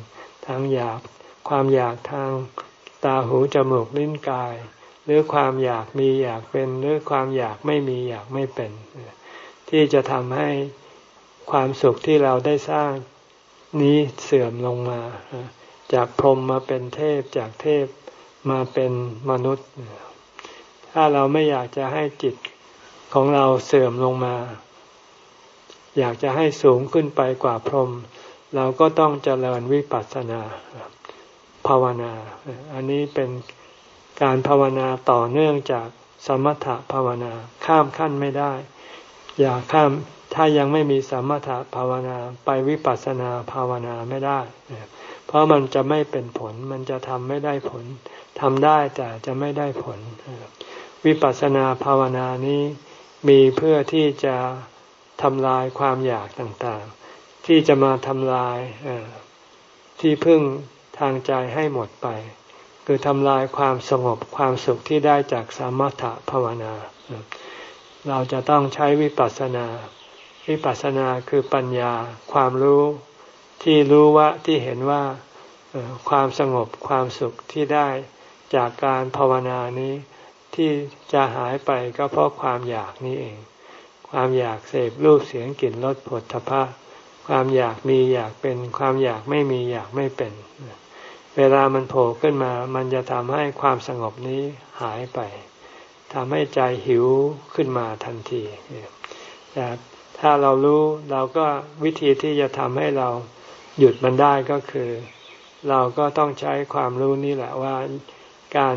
ทางอยากความอยากทางตาหูจมูกลิ้นกาย หรือความอยากมีอยากเป็น หรือความอยากไม่มีอยากไม่เป็น ที่จะทำให้ความสุขที่เราได้สร้าง นี้เสื่อมลงมา จากพรหมมาเป็นเทพจากเทพมาเป็นมนุษย์ ถ้าเราไม่อยากจะให้จิตของเราเสื่อมลงมา อยากจะให้สูงขึ้นไปกว่าพรหมเราก็ต้องเจริญวิปัสสนาภาวนา อันนี้เป็นการภาวนาต่อเนื่องจากสมถะภาวนาข้ามขั้นไม่ได้ อย่าข้าม ถ้ายังไม่มีสมถะภาวนาไปวิปัสสนาภาวนาไม่ได้ เพราะมันจะไม่เป็นผล มันจะทำไม่ได้ผลทำได้แต่จะไม่ได้ผล วิปัสสนาภาวนานี้มีเพื่อที่จะทำลายความอยากต่างๆ ที่จะมาทำลายที่พึ่งทางใจให้หมดไป คือทำลายความสงบความสุขที่ได้จากสมถะภาวนา เราจะต้องใช้วิปัสสนา วิปัสสนาคือปัญญา ความรู้ที่รู้ว่าที่เห็นว่าความสงบความสุขที่ได้จากการภาวนานี้ที่จะหายไปก็เพราะความอยากนี้เอง ความอยากเสพรูปเสียงกลิ่นรสผลทพะความอยากมีอยากเป็นความอยากไม่มีอยากไม่เป็น เวลามันโผล่ขึ้นมา มันจะทำให้ความสงบนี้หายไปทำให้ใจหิวขึ้นมาทันทีแต่ ถ้าเรารู้เราก็วิธีที่จะทำให้เราหยุดมันได้ก็คือ เราก็ต้องใช้ความรู้นี่แหละว่าการ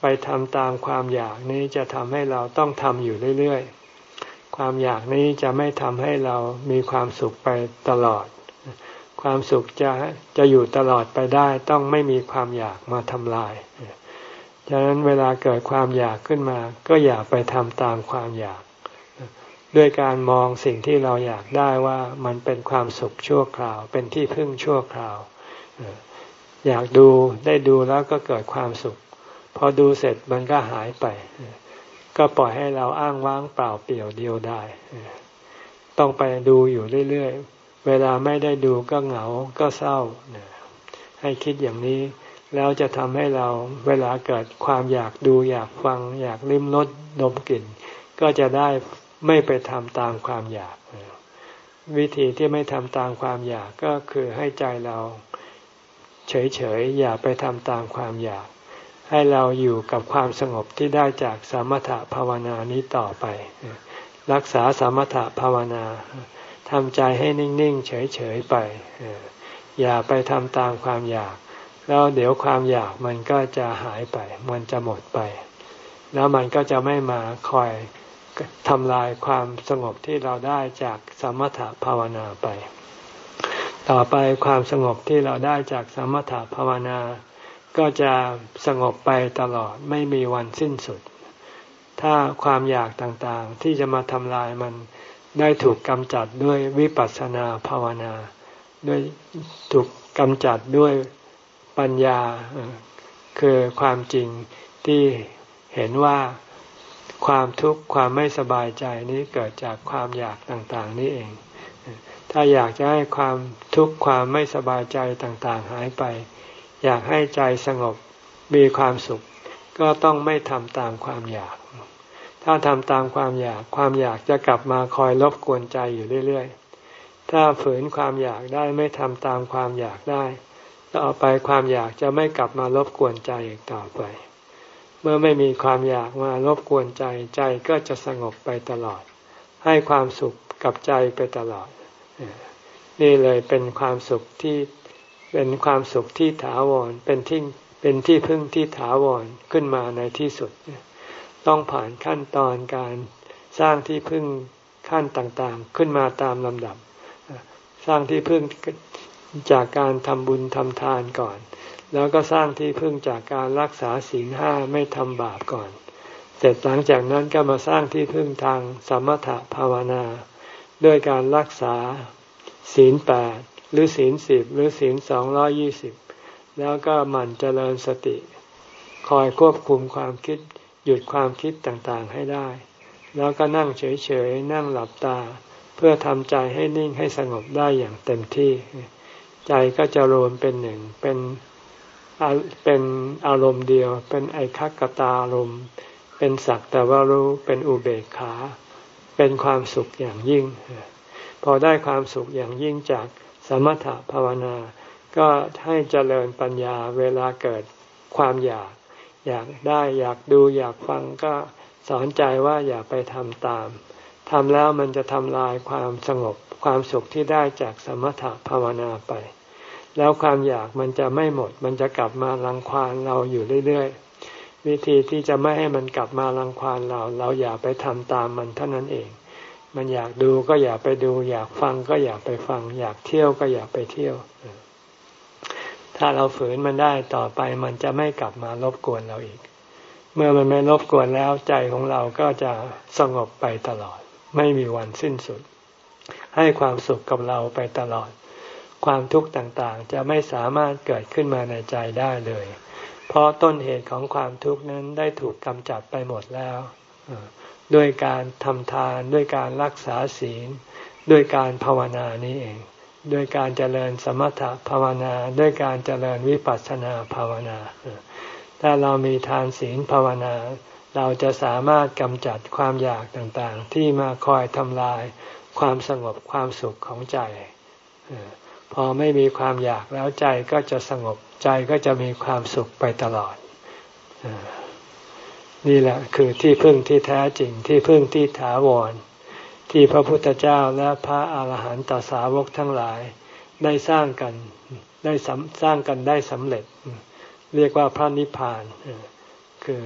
ไปทำตามความอยากนี้จะทำให้เราต้องทำอยู่เรื่อยๆ ความอยากนี้จะไม่ทำให้เรามีความสุขไปตลอด ความสุขจะจะอยู่ตลอดไปได้ต้องไม่มีความอยากมาทำลายดังนั้นเวลาเกิดความอยากขึ้นมา ก็อย่าไปทำตามความอยาก ด้วยการมองสิ่งที่เราอยากได้ว่ามันเป็นความสุขชั่วคราว เป็นที่พึ่งชั่วคราว อยากดูได้ดูแล้วก็เกิดความสุข พอดูเสร็จมันก็หายไป ก็ปล่อยให้เราอ้างว้างเปล่าเปลี่ยวเดียวได้ ต้องไปดูอยู่เรื่อยๆ เวลาไม่ได้ดูก็เหงาก็เศร้า ให้คิดอย่างนี้แล้วจะทำให้เราเวลาเกิดความอยากดูอยากฟัง อยากลิ้มรสดมกลิ่น ก็จะได้ ไม่ไปทำตามความอยาก วิธีที่ไม่ทำตามความอยากก็คือให้ใจเราเฉยๆอย่าไปทำตามความอยาก ให้เราอยู่กับความสงบที่ได้จากสมถภาวนานี้ต่อไป รักษาสมถภาวนาทำใจให้นิ่งๆ เฉยๆไป อย่าไปทำตามความอยาก แล้วเดี๋ยวความอยากมันก็จะหายไป มันจะหมดไป แล้วมันก็จะไม่มาคอย ทำลายความสงบที่เราได้จากสมถภาวนาไป ต่อไปความสงบที่เราได้จากสมถภาวนา ก็จะสงบไปตลอดไม่มีวันสิ้นสุด ถ้าความอยากต่างๆ ที่จะมาทำลายมันได้ถูกกำจัดด้วยวิปัสสนาภาวนา ด้วยถูกกำจัดด้วยปัญญาคือความจริงที่เห็นว่า ความทุกข์ความไม่สบายใจนี้เกิดจากความอยากต่างๆนี่เอง ถ้าอยากจะให้ความทุกข์ความไม่สบายใจต่างๆหายไป อยากให้ใจสงบมีความสุข ก็ต้องไม่ทำตามความอยาก ถ้าทำตามความอยากความอยากจะกลับมาคอยรบกวนใจอยู่เรื่อยๆ ถ้าฝืนความอยากได้ไม่ทำตามความอยากได้ต่อไปความอยากจะไม่กลับมารบกวนใจอีกต่อไป เมื่อไม่มีความอยากมารบกวนใจใจก็จะสงบไปตลอด ให้ความสุขกับใจไปตลอด นี่เลยเป็นความสุขที่เป็นความสุขที่ถาวรเป็นที่เป็นที่พึ่งที่ถาวรขึ้นมาในที่สุด ต้องผ่านขั้นตอนการสร้างที่พึ่งขั้นต่างๆ ขึ้นมาตามลำดับ สร้างที่พึ่งจากการทำบุญทำทานก่อน แล้วก็สร้างที่พึ่งจากการรักษาศีลห้าไม่ทำบาปก่อน เสร็จหลังจากนั้นก็มาสร้างที่พึ่งทางสมถภาวนา ด้วยการรักษาศีลแปดหรือศีลสิบหรือศีลสองร้อยี่สิบแล้วก็หมั่นเจริญสติ คอยควบคุมความคิด หยุดความคิดต่างๆให้ได้ แล้วก็นั่งเฉยๆ นั่งหลับตา เพื่อทำใจให้นิ่งให้สงบได้อย่างเต็มที่ ใจก็จะรวมเป็นหนึ่งเป็น เป็นอารมณ์เดียว เป็นไอคักตาอารมณ์ เป็นสักแต่ว่ารู้เป็นอุเบกขา เป็นความสุขอย่างยิ่ง พอได้ความสุขอย่างยิ่งจากสมถภาวนา ก็ให้เจริญปัญญาเวลาเกิดความอยาก อยากได้อยากดูอยากฟังก็สอนใจว่าอย่าไปทำตามทำแล้วมันจะทำลายความสงบความสุขที่ได้จากสมถภาวนาไป แล้วความอยากมันจะไม่หมด มันจะกลับมารังควานเราอยู่เรื่อยๆ วิธีที่จะไม่ให้มันกลับมารังควานเรา เราอย่าไปทำตามมันเท่านั้นเอง มันอยากดูก็อย่าไปดู อยากฟังก็อย่าไปฟัง อยากเที่ยวก็อย่าไปเที่ยว ถ้าเราฝืนมันได้ต่อไปมันจะไม่กลับมารบกวนเราอีก เมื่อมันไม่รบกวนแล้วใจของเราก็จะสงบไปตลอด ไม่มีวันสิ้นสุด ให้ความสุขกับเราไปตลอด ความทุกข์ต่างๆ จะไม่สามารถเกิดขึ้นมาในใจได้เลย เพราะต้นเหตุของความทุกข์นั้นได้ถูกกำจัดไปหมดแล้วด้วยการทำทานด้วยการรักษาศีล ด้วยการภาวนานี้เอง ด้วยการเจริญสมถภาวนา ด้วยการเจริญวิปัสสนาภาวนา ถ้าเรามีทานศีลภาวนา เราจะสามารถกำจัดความอยากต่างๆ ที่มาคอยทำลายความสงบความสุขของใจ พอไม่มีความอยากแล้วใจก็จะสงบใจก็จะมีความสุขไปตลอด นี่แหละคือที่พึ่งที่แท้จริงที่พึ่งที่ถาวร ที่พระพุทธเจ้าและพระอาหารหันตสาวกทั้งหลายได้สร้างกันได้สร้างกันได้สำเร็จ เรียกว่าพระนิพพาน คือ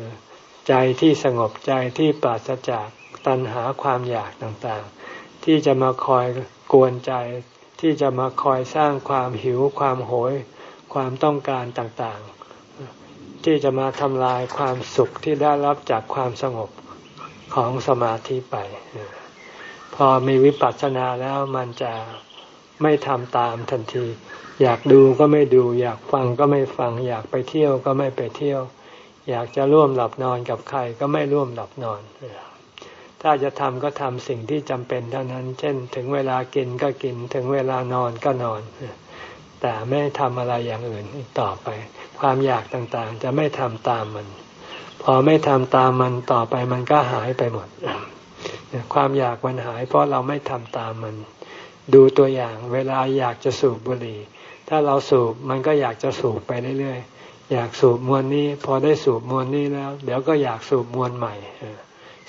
ใจที่สงบใจที่ปราศจากตัณหาความอยากต่างๆ ที่จะมาคอยกวนใจ ที่จะมาคอยสร้างความหิวความโหย ความต้องการต่างๆ ที่จะมาทำลายความสุขที่ได้รับจากความสงบของสมาธิไป พอมีวิปัสสนาแล้วมันจะไม่ทำตามทันที อยากดูก็ไม่ดู อยากฟังก็ไม่ฟัง อยากไปเที่ยวก็ไม่ไปเที่ยว อยากจะร่วมหลับนอนกับใครก็ไม่ร่วมหลับนอน ถ้าจะทำก็ทำสิ่งที่จำเป็นเท่านั้น เช่น ถึงเวลากินก็กิน ถึงเวลานอนก็นอน แต่ไม่ทำอะไรอย่างอื่นอีกต่อไป ความอยากต่างๆ จะไม่ทำตามมัน พอไม่ทำตามมันต่อไปมันก็หายไปหมด ความอยากมันหาย เพราะเราไม่ทำตามมัน ดูตัวอย่างเวลาอยากจะสูบบุหรี่ ถ้าเราสูบมันก็อยากจะสูบไปเรื่อยๆ อยากสูบมวนนี้ พอได้สูบมวนนี้แล้ว เดี๋ยวก็อยากสูบมวนใหม่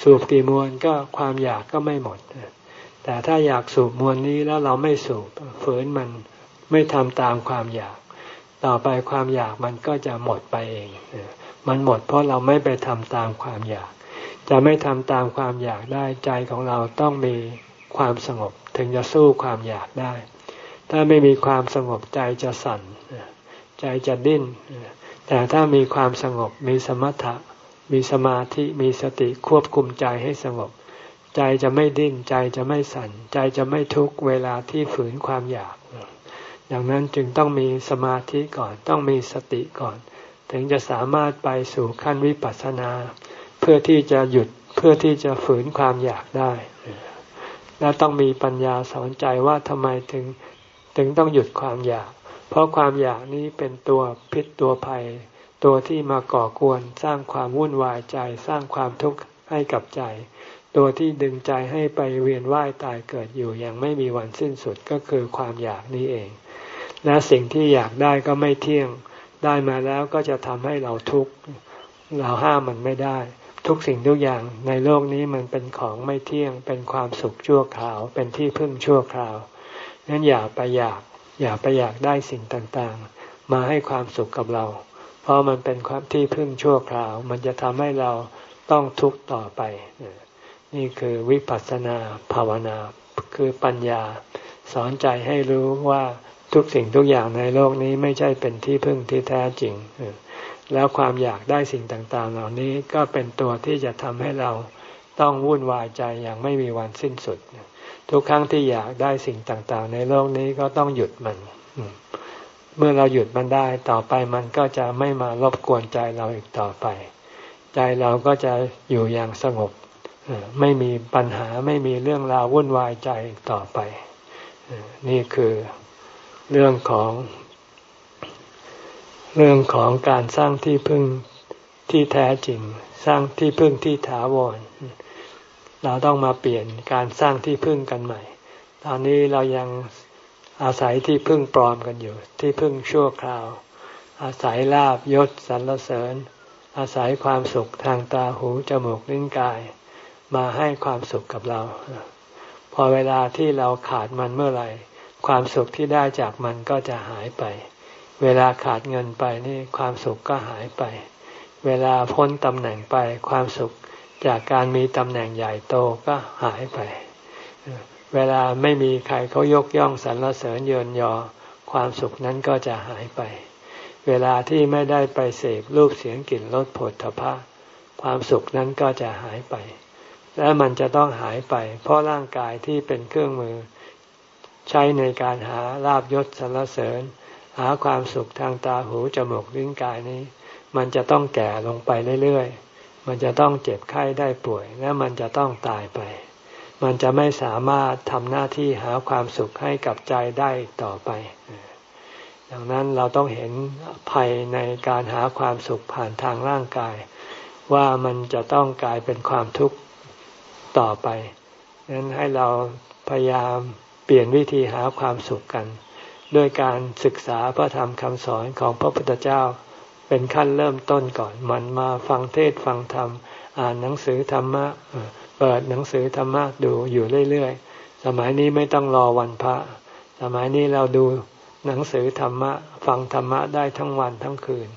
สูบกี่มวนก็ความอยากก็ไม่หมด แต่ถ้าอยากสูบมวลนี้แล้วเราไม่สูบฝืนมันไม่ทำตามความอยาก ต่อไปความอยากมันก็จะหมดไปเอง มันหมดเพราะเราไม่ไปทำตามความอยาก จะไม่ทำตามความอยากได้ใจของเราต้องมีความสงบถึงจะสู้ความอยากได้ ถ้าไม่มีความสงบใจจะสั่น ใจจะดิ้น แต่ถ้ามีความสงบมีสมถะ มีสมาธิมีสติควบคุมใจให้สงบ ใจจะไม่ดิ้นใจจะไม่สั่น ใจจะไม่ทุกเวลาที่ฝืนความอยากดังนั้นจึงต้องมีสมาธิก่อนต้องมีสติก่อน ถึงจะสามารถไปสู่ขั้นวิปัสสนา เพื่อที่จะหยุดเพื่อที่จะฝืนความอยากได้ และต้องมีปัญญาสอนใจว่าทำไมถึงถึงต้องหยุดความอยาก เพราะความอยากนี้เป็นตัวพิษตัวภัย ตัวที่มาก่อกวนสร้างความวุ่นวายใจสร้างความทุกข์ให้กับใจ ตัวที่ดึงใจให้ไปเวียนว่ายตายเกิดอยู่อย่างไม่มีวันสิ้นสุดก็คือความอยากนี้เอง และสิ่งที่อยากได้ก็ไม่เที่ยง ได้มาแล้วก็จะทำให้เราทุกข์เราห้ามมันไม่ได้ ทุกสิ่งทุกอย่างในโลกนี้มันเป็นของไม่เที่ยง เป็นความสุขชั่วคราว เป็นที่พึ่งชั่วคราวนั้นอย่าไปอยาก อย่าไปอยากได้สิ่งต่างๆ มาให้ความสุขกับเรา เพราะมันเป็นความที่พึ่งชั่วคราว มันจะทำให้เราต้องทุกข์ต่อไป นี่คือวิปัสสนาภาวนา คือปัญญา สอนใจให้รู้ว่าทุกสิ่งทุกอย่างในโลกนี้ไม่ใช่เป็นที่พึ่งที่แท้จริง แล้วความอยากได้สิ่งต่าง ๆ เหล่านี้ก็เป็นตัวที่จะทำให้เราต้องวุ่นวายใจอย่างไม่มีวันสิ้นสุด ทุกครั้งที่อยากได้สิ่งต่าง ๆ ในโลกนี้ก็ต้องหยุดมัน เมื่อเราหยุดมันได้ต่อไปมันก็จะไม่มารบกวนใจเราอีกต่อไป ใจเราก็จะอยู่อย่างสงบไม่มีปัญหาไม่มีเรื่องราววุ่นวายใจอีกต่อไป นี่คือเรื่องของ เรื่องของการสร้างที่พึ่งที่แท้จริง สร้างที่พึ่งที่ถาวร เราต้องมาเปลี่ยนการสร้างที่พึ่งกันใหม่ ตอนนี้เรายัง อาศัยที่พึ่งปลอมกันอยู่ ที่พึ่งชั่วคราว อาศัยลาบยศสรรเสริญ อาศัยความสุขทางตาหูจมูกลิ้นกาย มาให้ความสุขกับเรา พอเวลาที่เราขาดมันเมื่อไหร่ ความสุขที่ได้จากมันก็จะหายไป เวลาขาดเงินไปนี่ความสุขก็หายไป เวลาพ้นตำแหน่งไปความสุขจากการมีตำแหน่งใหญ่โตก็หายไป เวลาไม่มีใครเขายกย่องสรรเสริญเยินยอ ความสุขนั้นก็จะหายไป เวลาที่ไม่ได้ไปเสพรูปเสียงกลิ่นรสผลทพะความสุขนั้นก็จะหายไป และมันจะต้องหายไป เพราะร่างกายที่เป็นเครื่องมือ ใช้ในการหาลาบยศสรรเสริญ หาความสุขทางตาหูจมูกลิ้นกายนี้ มันจะต้องแก่ลงไปเรื่อยๆ มันจะต้องเจ็บไข้ได้ป่วย และมันจะต้องตายไป มันจะไม่สามารถทำหน้าที่หาความสุขให้กับใจได้ต่อไป ดังนั้นเราต้องเห็นภัยในการหาความสุขผ่านทางร่างกาย ว่ามันจะต้องกลายเป็นความทุกข์ต่อไปนั้นให้เราพยายามเปลี่ยนวิธีหาความสุขกัน ด้วยการศึกษาพระธรรมคำสอนของพระพุทธเจ้า เป็นขั้นเริ่มต้นก่อนมันมาฟังเทศฟังธรรม อ่านหนังสือธรรมะ เปิดหนังสือธรรมะดูอยู่เรื่อยๆ สมัยนี้ไม่ต้องรอวันพระ สมัยนี้เราดูหนังสือธรรมะ ฟังธรรมะได้ทั้งวันทั้งคืน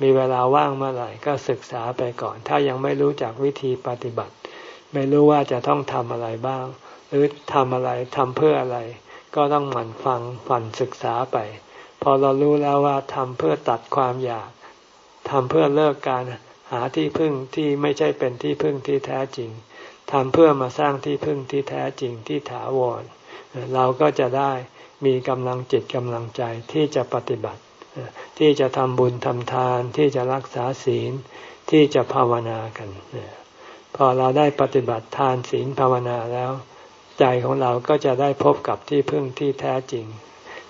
มีเวลาว่างเมื่อไหร่ก็ศึกษาไปก่อน ถ้ายังไม่รู้จักวิธีปฏิบัติ ไม่รู้ว่าจะต้องทำอะไรบ้าง หรือทำอะไรทำเพื่ออะไร ก็ต้องหมั่นฟังฝันศึกษาไป พอเรารู้แล้วว่าทำเพื่อตัดความอยากทำเพื่อเลิกการหาที่พึ่งที่ไม่ใช่เป็นที่พึ่งที่แท้จริง ทำเพื่อมาสร้างที่พึ่งที่แท้จริงที่ถาวร เราก็จะได้มีกำลังจิตกำลังใจที่จะปฏิบัติ ที่จะทำบุญทำทานที่จะรักษาศีลที่จะภาวนากัน พอเราได้ปฏิบัติทานศีลภาวนาแล้ว ใจของเราก็จะได้พบกับที่พึ่งที่แท้จริง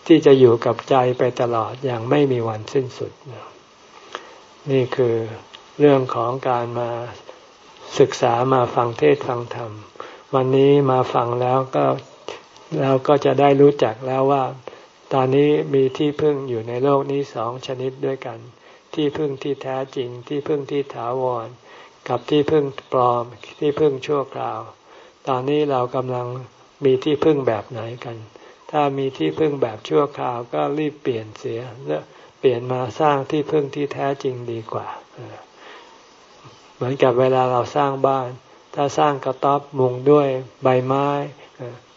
ที่จะอยู่กับใจไปตลอดอย่างไม่มีวันสิ้นสุด นี่คือเรื่องของการมา ศึกษามาฟังเทศฟังธรรม วันนี้มาฟังแล้วก็เราก็จะได้รู้จักแล้วว่า ตอนนี้มีที่พึ่งอยู่ในโลกนี้สองชนิดด้วยกัน ที่พึ่งที่แท้จริงที่พึ่งที่ถาวร กับที่พึ่งปลอมที่พึ่งชั่วคราว ตอนนี้เรากำลังมีที่พึ่งแบบไหนกัน ถ้ามีที่พึ่งแบบชั่วคราวก็รีบเปลี่ยนเสียเปลี่ยนมาสร้างที่พึ่งที่แท้จริงดีกว่า เหมือนกับเวลาเราสร้างบ้าน ถ้าสร้างกระต๊อบมุงด้วยใบไม้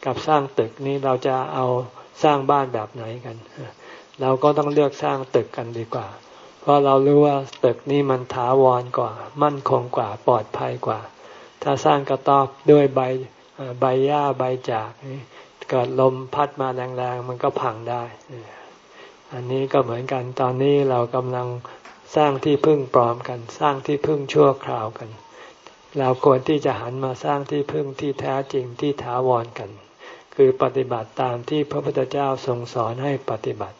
กับสร้างตึกนี้เราจะเอาสร้างบ้านแบบไหนกัน เราก็ต้องเลือกสร้างตึกกันดีกว่า เพราะเรารู้ว่าตึกนี้มันถาวรกว่า มั่นคงกว่าปลอดภัยกว่า ถ้าสร้างกระต๊อบด้วยใบใบหญ้าใบจากเกิดลมพัดมาแรงๆมันก็พังได้ อันนี้ก็เหมือนกันตอนนี้เรากำลัง สร้างที่พึ่งปลอมกัน สร้างที่พึ่งชั่วคราวกัน เราควรที่จะหันมาสร้างที่พึ่งที่แท้จริงที่ถาวรกัน คือปฏิบัติตามที่พระพุทธเจ้าทรงสอนให้ปฏิบัติ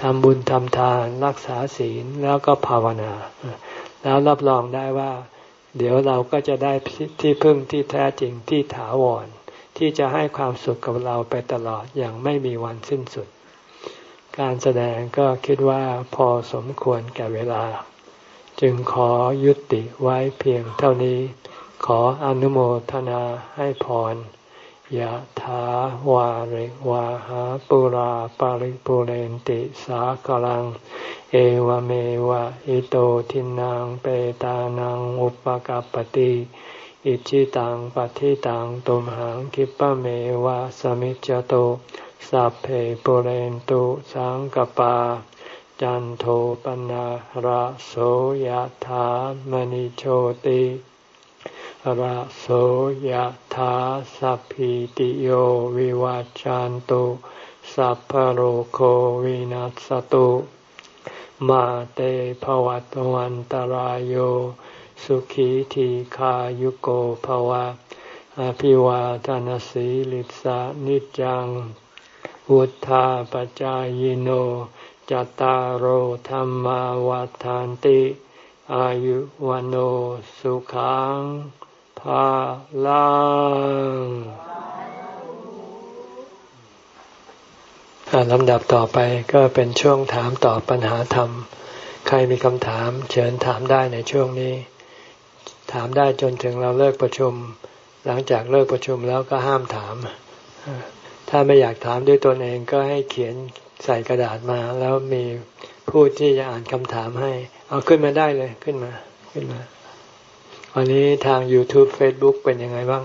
ทำบุญทำทานรักษาศีลแล้วก็ภาวนา แล้วรับรองได้ว่า เดี๋ยวเราก็จะได้ที่พึ่งที่แท้จริงที่ถาวร ที่จะให้ความสุขกับเราไปตลอดอย่างไม่มีวันสิ้นสุด การแสดงก็คิดว่าพอสมควรแก่เวลา จึงขอยุติไว้เพียงเท่านี้ ขออนุโมทนาให้พรยะถาวาริวาหาปุราปาริปุเรนติสากลัง เอวเมวะอิโตทินังเปตานังอุปกัปติอิจิตังปฏิตังตุมหังคิปะเมวะสมิจจโต สัพเพปุเรนตุสังกปา จันโทปนะระโสยธามณิโชติระโสยธาสัพพิติโยวิวัจจันตุสัพพโรโควินัสตุมาเตภวัตวันตารโยสุขีทีขายุโกภวะ อภิวาทานสีลิสานิจัง พุทธาปจายโนจตารโหธรรมวาทานติ อายุวันโอสุขังภาลังลำดับต่อไปก็เป็นช่วงถามตอบปัญหาธรรม ใครมีคำถามเชิญถามได้ในช่วงนี้ ถามได้จนถึงเราเลิกประชุม หลังจากเลิกประชุมแล้วก็ห้ามถาม ถ้าไม่อยากถามด้วยตนเองก็ให้เขียนใส่กระดาษมา แล้วมีผู้ที่จะอ่านคำถามให้ เอาขึ้นมาได้เลยขึ้นมาขึ้นมาวันนี้ทาง YouTube Facebook เป็นยังไงบ้าง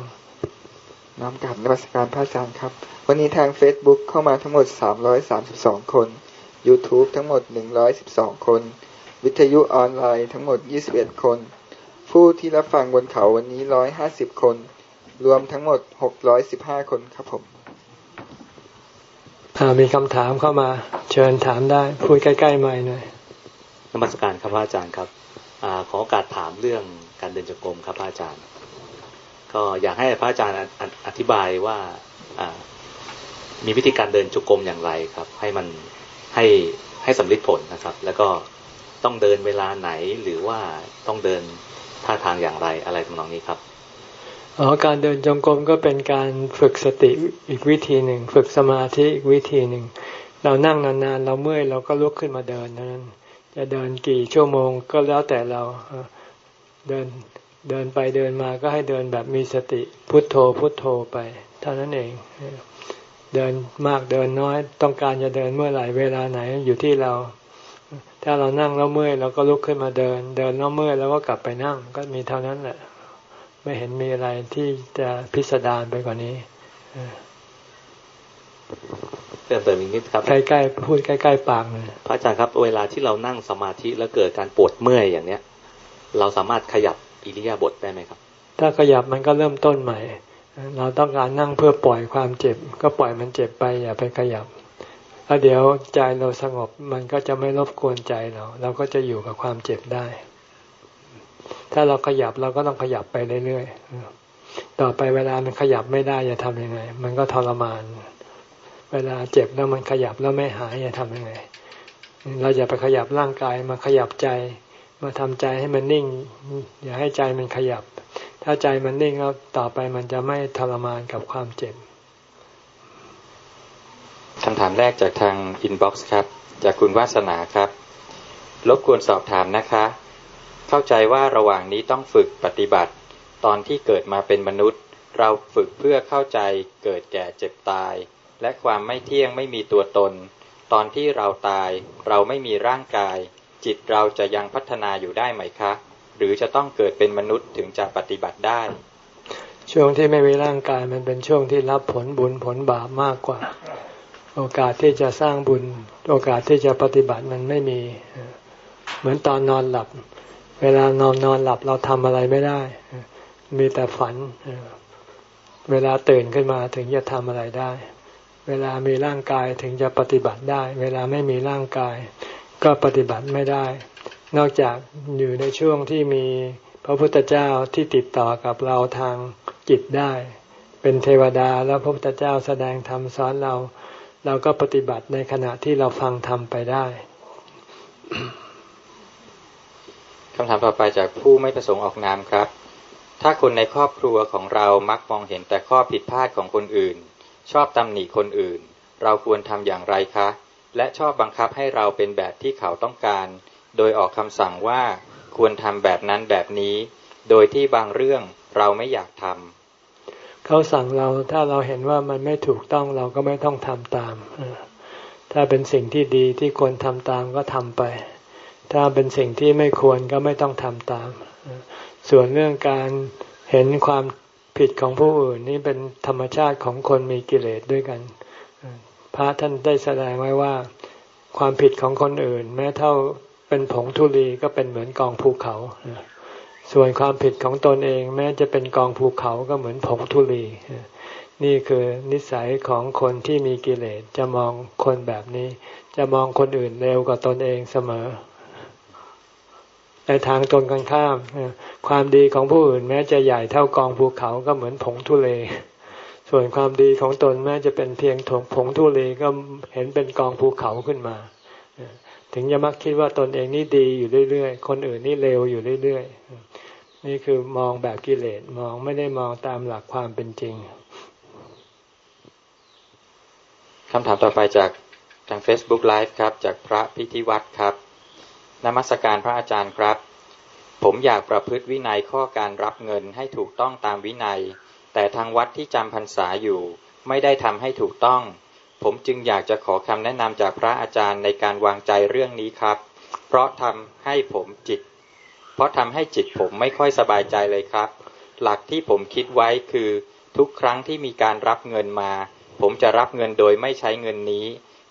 น้อมกลับนวัตการพระอาจารย์ครับ วันนี้ทาง Facebook เข้ามาทั้งหมด 332 คน YouTube ทั้งหมด 112 คน วิทยุออนไลน์ทั้งหมด 21 คน ผู้ที่รับฟังบนเขาวันนี้ 150 คน รวมทั้งหมด 615 คนครับผม มีคำถามเข้ามา เชิญถามได้ พูดใกล้ๆไม่หน่อยนมัสการครับพระอาจารย์ครับอขอโอกาสถามเรื่องการเดินจงกรมครับพระอาจารย์ ก็อยากให้พระอาจารย์อธิบายว่ามีวิธีการเดินจงกรมอย่างไรครับ ให้มันให้ให้สำลิดผลนะครับ แล้วก็ต้องเดินเวลาไหนหรือว่าต้องเดินท่าทางอย่างไรอะไรทำนองนี้ครับ อ๋อการเดินจงกรมก็เป็นการฝึกสติอีกวิธีหนึ่ง ฝึกสมาธิอีกวิธีหนึ่ง เรานั่งนานๆ เราเมื่อยเราก็ลุกขึ้นมาเดินนั้น จะเดินกี่ชั่วโมงก็แล้วแต่เราเดินเดินไปเดินมาก็ให้เดินแบบมีสติพุทโธพุทโธไป เท่านั้นเองเดินมากเดินน้อย ต้องการจะเดินเมื่อไหร่เวลาไหนอยู่ที่เรา ถ้าเรานั่งแล้วเมื่อยเราก็ลุกขึ้นมาเดิน เดินแล้วเมื่อยแล้วก็กลับไปนั่งก็มีเท่านั้นแหละ ไม่เห็นมีอะไรที่จะพิสดารไปกว่านี้เติมเติมอีกนิดครับใกล้ๆพูดใกล้ๆปากเลยพระอาจารย์ครับ เวลาที่เรานั่งสมาธิแล้วเกิดการปวดเมื่อยอย่างเนี้ย เราสามารถขยับอิริยาบถได้ไหมครับ ถ้าขยับมันก็เริ่มต้นใหม่ เราต้องการนั่งเพื่อปล่อยความเจ็บ ก็ปล่อยมันเจ็บไปอย่าไปขยับแล้วเดี๋ยวใจเราสงบมันก็จะไม่รบกวนใจเรา เราก็จะอยู่กับความเจ็บได้ ถ้าเราขยับเราก็ต้องขยับไปเรื่อยๆต่อไปเวลามันขยับไม่ได้จะทำยังไง มันก็ทรมาน เวลาเจ็บแล้วมันขยับแล้วไม่หายจะทำยังไง เราอย่าไปขยับร่างกายมาขยับใจ มาทำใจให้มันนิ่ง อย่าให้ใจมันขยับ ถ้าใจมันนิ่งแล้วต่อไปมันจะไม่ทรมานกับความเจ็บคำถามแรกจากทางอินบ็อกซ์ครับ จากคุณวาสนาครับ รบกวนสอบถามนะคะ เข้าใจว่าระหว่างนี้ต้องฝึกปฏิบัติ ตอนที่เกิดมาเป็นมนุษย์ เราฝึกเพื่อเข้าใจเกิดแก่เจ็บตาย และความไม่เที่ยงไม่มีตัวตน ตอนที่เราตาย เราไม่มีร่างกาย จิตเราจะยังพัฒนาอยู่ได้ไหมคะ หรือจะต้องเกิดเป็นมนุษย์ถึงจะปฏิบัติได้ ช่วงที่ไม่มีร่างกายมันเป็นช่วงที่รับผลบุญผลบาปมากกว่า โอกาสที่จะสร้างบุญ โอกาสที่จะปฏิบัติมันไม่มี เหมือนตอนนอนหลับ เวลานอนนอนหลับเราทำอะไรไม่ได้ มีแต่ฝัน เวลาตื่นขึ้นมาถึงจะทำอะไรได้ เวลามีร่างกายถึงจะปฏิบัติได้ เวลาไม่มีร่างกาย ก็ปฏิบัติไม่ได้ นอกจากอยู่ในช่วงที่มีพระพุทธเจ้าที่ติดต่อกับเราทางจิตได้ เป็นเทวดาแล้วพระพุทธเจ้าแสดงธรรมสอนเรา เราก็ปฏิบัติในขณะที่เราฟังธรรมไปได้ คำถามต่อไปจากผู้ไม่ประสงค์ออกนามครับ ถ้าคนในครอบครัวของเรามักมองเห็นแต่ข้อผิดพลาดของคนอื่น ชอบตำหนิคนอื่น เราควรทำอย่างไรคะ และชอบบังคับให้เราเป็นแบบที่เขาต้องการ โดยออกคำสั่งว่าควรทำแบบนั้นแบบนี้ โดยที่บางเรื่องเราไม่อยากทำเขาสั่งเราถ้าเราเห็นว่ามันไม่ถูกต้องเราก็ไม่ต้องทำตาม ถ้าเป็นสิ่งที่ดีที่ควรทำตามก็ทำไป ถ้าเป็นสิ่งที่ไม่ควรก็ไม่ต้องทำตาม ส่วนเรื่องการเห็นความผิดของผู้อื่นนี่เป็นธรรมชาติของคนมีกิเลสด้วยกัน พระท่านได้แสดงไว้ว่า ความผิดของคนอื่น แม้เท่าเป็นผงธุลีก็เป็นเหมือนกองภูเขา ส่วนความผิดของตนเอง แม้จะเป็นกองภูเขาก็เหมือนผงธุลี นี่คือนิสัยของคนที่มีกิเลสจะมองคนแบบนี้ จะมองคนอื่นเร็วกว่าตนเองเสมอ ในทางตนกันข้าม ความดีของผู้อื่นแม้จะใหญ่เท่ากองภูเขาก็เหมือนผงทุเล ส่วนความดีของตนแม้จะเป็นเพียงถงผงทุเลก็เห็นเป็นกองภูเขาขึ้นมา ถึงจะมักคิดว่าตนเองนี่ดีอยู่เรื่อยๆ คนอื่นนี่เลวอยู่เรื่อยๆ นี่คือมองแบบกิเลสมองไม่ได้มองตามหลักความเป็นจริงคำถามต่อไปจากทาง Facebook Live ครับ จากพระพิธิวัตรครับ นมัสการพระอาจารย์ครับ ผมอยากประพฤติวินัยข้อการรับเงินให้ถูกต้องตามวินัย แต่ทางวัดที่จำพรรษาอยู่ ไม่ได้ทำให้ถูกต้อง ผมจึงอยากจะขอคำแนะนำจากพระอาจารย์ในการวางใจเรื่องนี้ครับ เพราะทำให้ผมจิต เพราะทำให้จิตผมไม่ค่อยสบายใจเลยครับ หลักที่ผมคิดไว้คือ ทุกครั้งที่มีการรับเงินมา ผมจะรับเงินโดยไม่ใช้เงินนี้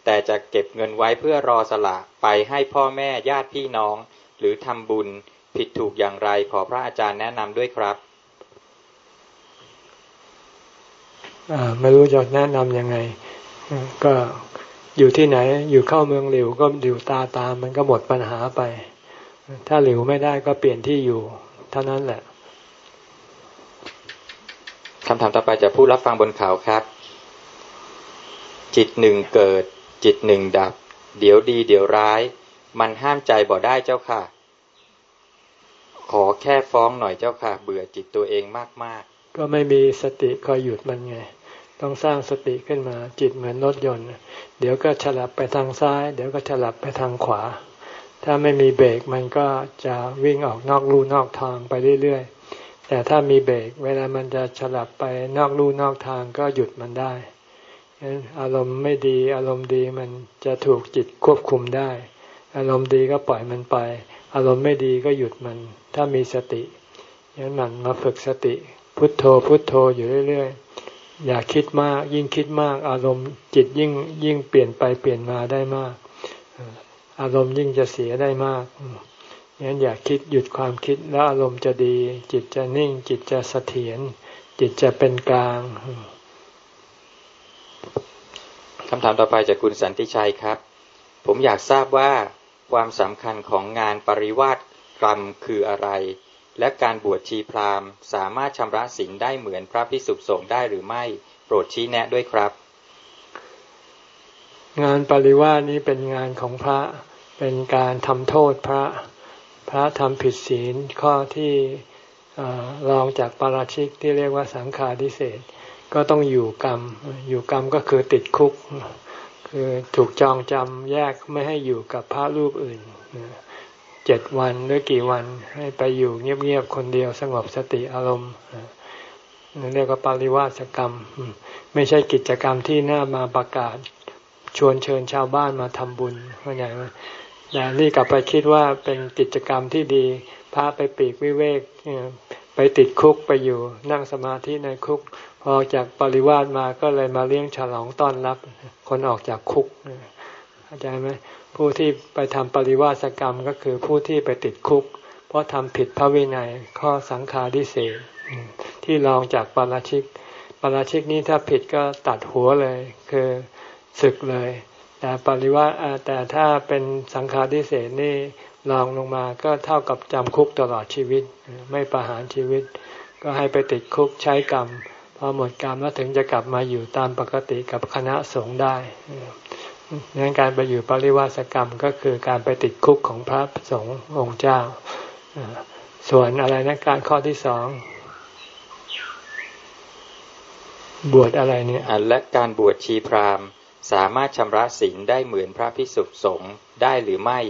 แต่จะเก็บเงินไว้เพื่อรอสละไปให้พ่อแม่ญาติพี่น้อง หรือทำบุญผิดถูกอย่างไรขอพระอาจารย์แนะนำด้วยครับไม่รู้จะแนะนำยังไง ก็อยู่ที่ไหนอยู่เข้าเมืองหลิวก็อยู่ตาตามมันก็หมดปัญหาไป ถ้าหลิวไม่ได้ก็เปลี่ยนที่อยู่ เท่านั้นแหละคำถามต่อไปจากผู้รับฟังบนเขาครับ จิตหนึ่งเกิด จิตหนึ่งดับ เดี๋ยวดีเดี๋ยวร้าย มันห้ามใจบ่ได้เจ้าค่ะ ขอแค่ฟ้องหน่อยเจ้าค่ะ เบื่อจิตตัวเองมากๆ ก็ไม่มีสติคอยหยุดมันไง ต้องสร้างสติขึ้นมา จิตเหมือนรถยนต์ เดี๋ยวก็ฉลับไปทางซ้าย เดี๋ยวก็ฉลับไปทางขวา ถ้าไม่มีเบรกมันก็จะวิ่งออกนอกลู่นอกทางไปเรื่อยๆแต่ถ้ามีเบรกเวลามันจะฉลับไปนอกลู่นอกทางก็หยุดมันได้ อารมณ์ไม่ดี อารมณ์ดีมันจะถูกจิตควบคุมได้ อารมณ์ดีก็ปล่อยมันไป อารมณ์ไม่ดีก็หยุดมัน ถ้ามีสติยันมันมาฝึกสติ พุทโธพุทโธอยู่เรื่อยๆ อย่าคิดมากยิ่งคิดมาก อารมณ์จิตยิ่งยิ่งเปลี่ยนไปเปลี่ยนมาได้มาก อารมณ์ยิ่งจะเสียได้มากงั้นอย่าคิดหยุดความคิดแล้วอารมณ์จะดี จิตจะนิ่งจิตจะเสถียรจิตจะเป็นกลาง คำถามต่อไปจากคุณสันติชัยครับ ผมอยากทราบว่าความสำคัญของงานปริวาสกรรมคืออะไร และการบวชชีพราหมณ์ สามารถชำระสินได้เหมือนพระพิสุสงฆ์ได้หรือไม่ โปรดชี้แนะด้วยครับ งานปริวาสนี้เป็นงานของพระเป็นการทำโทษพระ พระทำผิดศีลข้อที่รองจากปาราชิกที่เรียกว่าสังฆาทิเศษ ก็ต้องอยู่กรรม อยู่กรรมก็คือติดคุก คือถูกจองจำแยกไม่ให้อยู่กับพระรูปอื่นเจ็ดวันหรือกี่วันให้ไปอยู่เงียบๆคนเดียวสงบสติอารมณ์เรียกว่าปริวาสกรรม ไม่ใช่กิจกรรมที่น่ามาประกาศ ชวนเชิญชาวบ้านมาทำบุญเข้าใจไหมแต่นี่กลับไปคิดว่าเป็นกิจกรรมที่ดี พาไปปีกวิเวกไปติดคุกไปอยู่นั่งสมาธิในคุก ออกจากปริวาสมาก็เลยมาเลี้ยงฉลองต้อนรับ คนออกจากคุกเข้าใจไหมผู้ที่ไปทำปริวาสกรรมก็คือผู้ที่ไปติดคุก เพราะทำผิดพระวินัยข้อสังฆาดิเศษที่รองจากปาราชิกปาราชิกนี้ถ้าผิดก็ตัดหัวเลย คือศึกเลย แต่ปริวาแต่ถ้าเป็นสังฆาดิเศษนี่รองลงมาก็เท่ากับจำคุกตลอดชีวิต ไม่ประหารชีวิต ก็ให้ไปติดคุกใช้กรรม อหมดกรรมแล้วถึงจะกลับมาอยู่ตามปกติกับคณะสงฆ์ได้งั้นการไปอยู่ปริวาสกรรมก็คือการไปติดคุกของพระสงฆ์องค์เจ้า ส่วนอะไรนะการข้อที่สองบวชอะไรเนี่ยและการบวชชีพราหมณ์ สามารถชำระศีลได้เหมือนพระพิสุสงฆ์ได้หรือไม่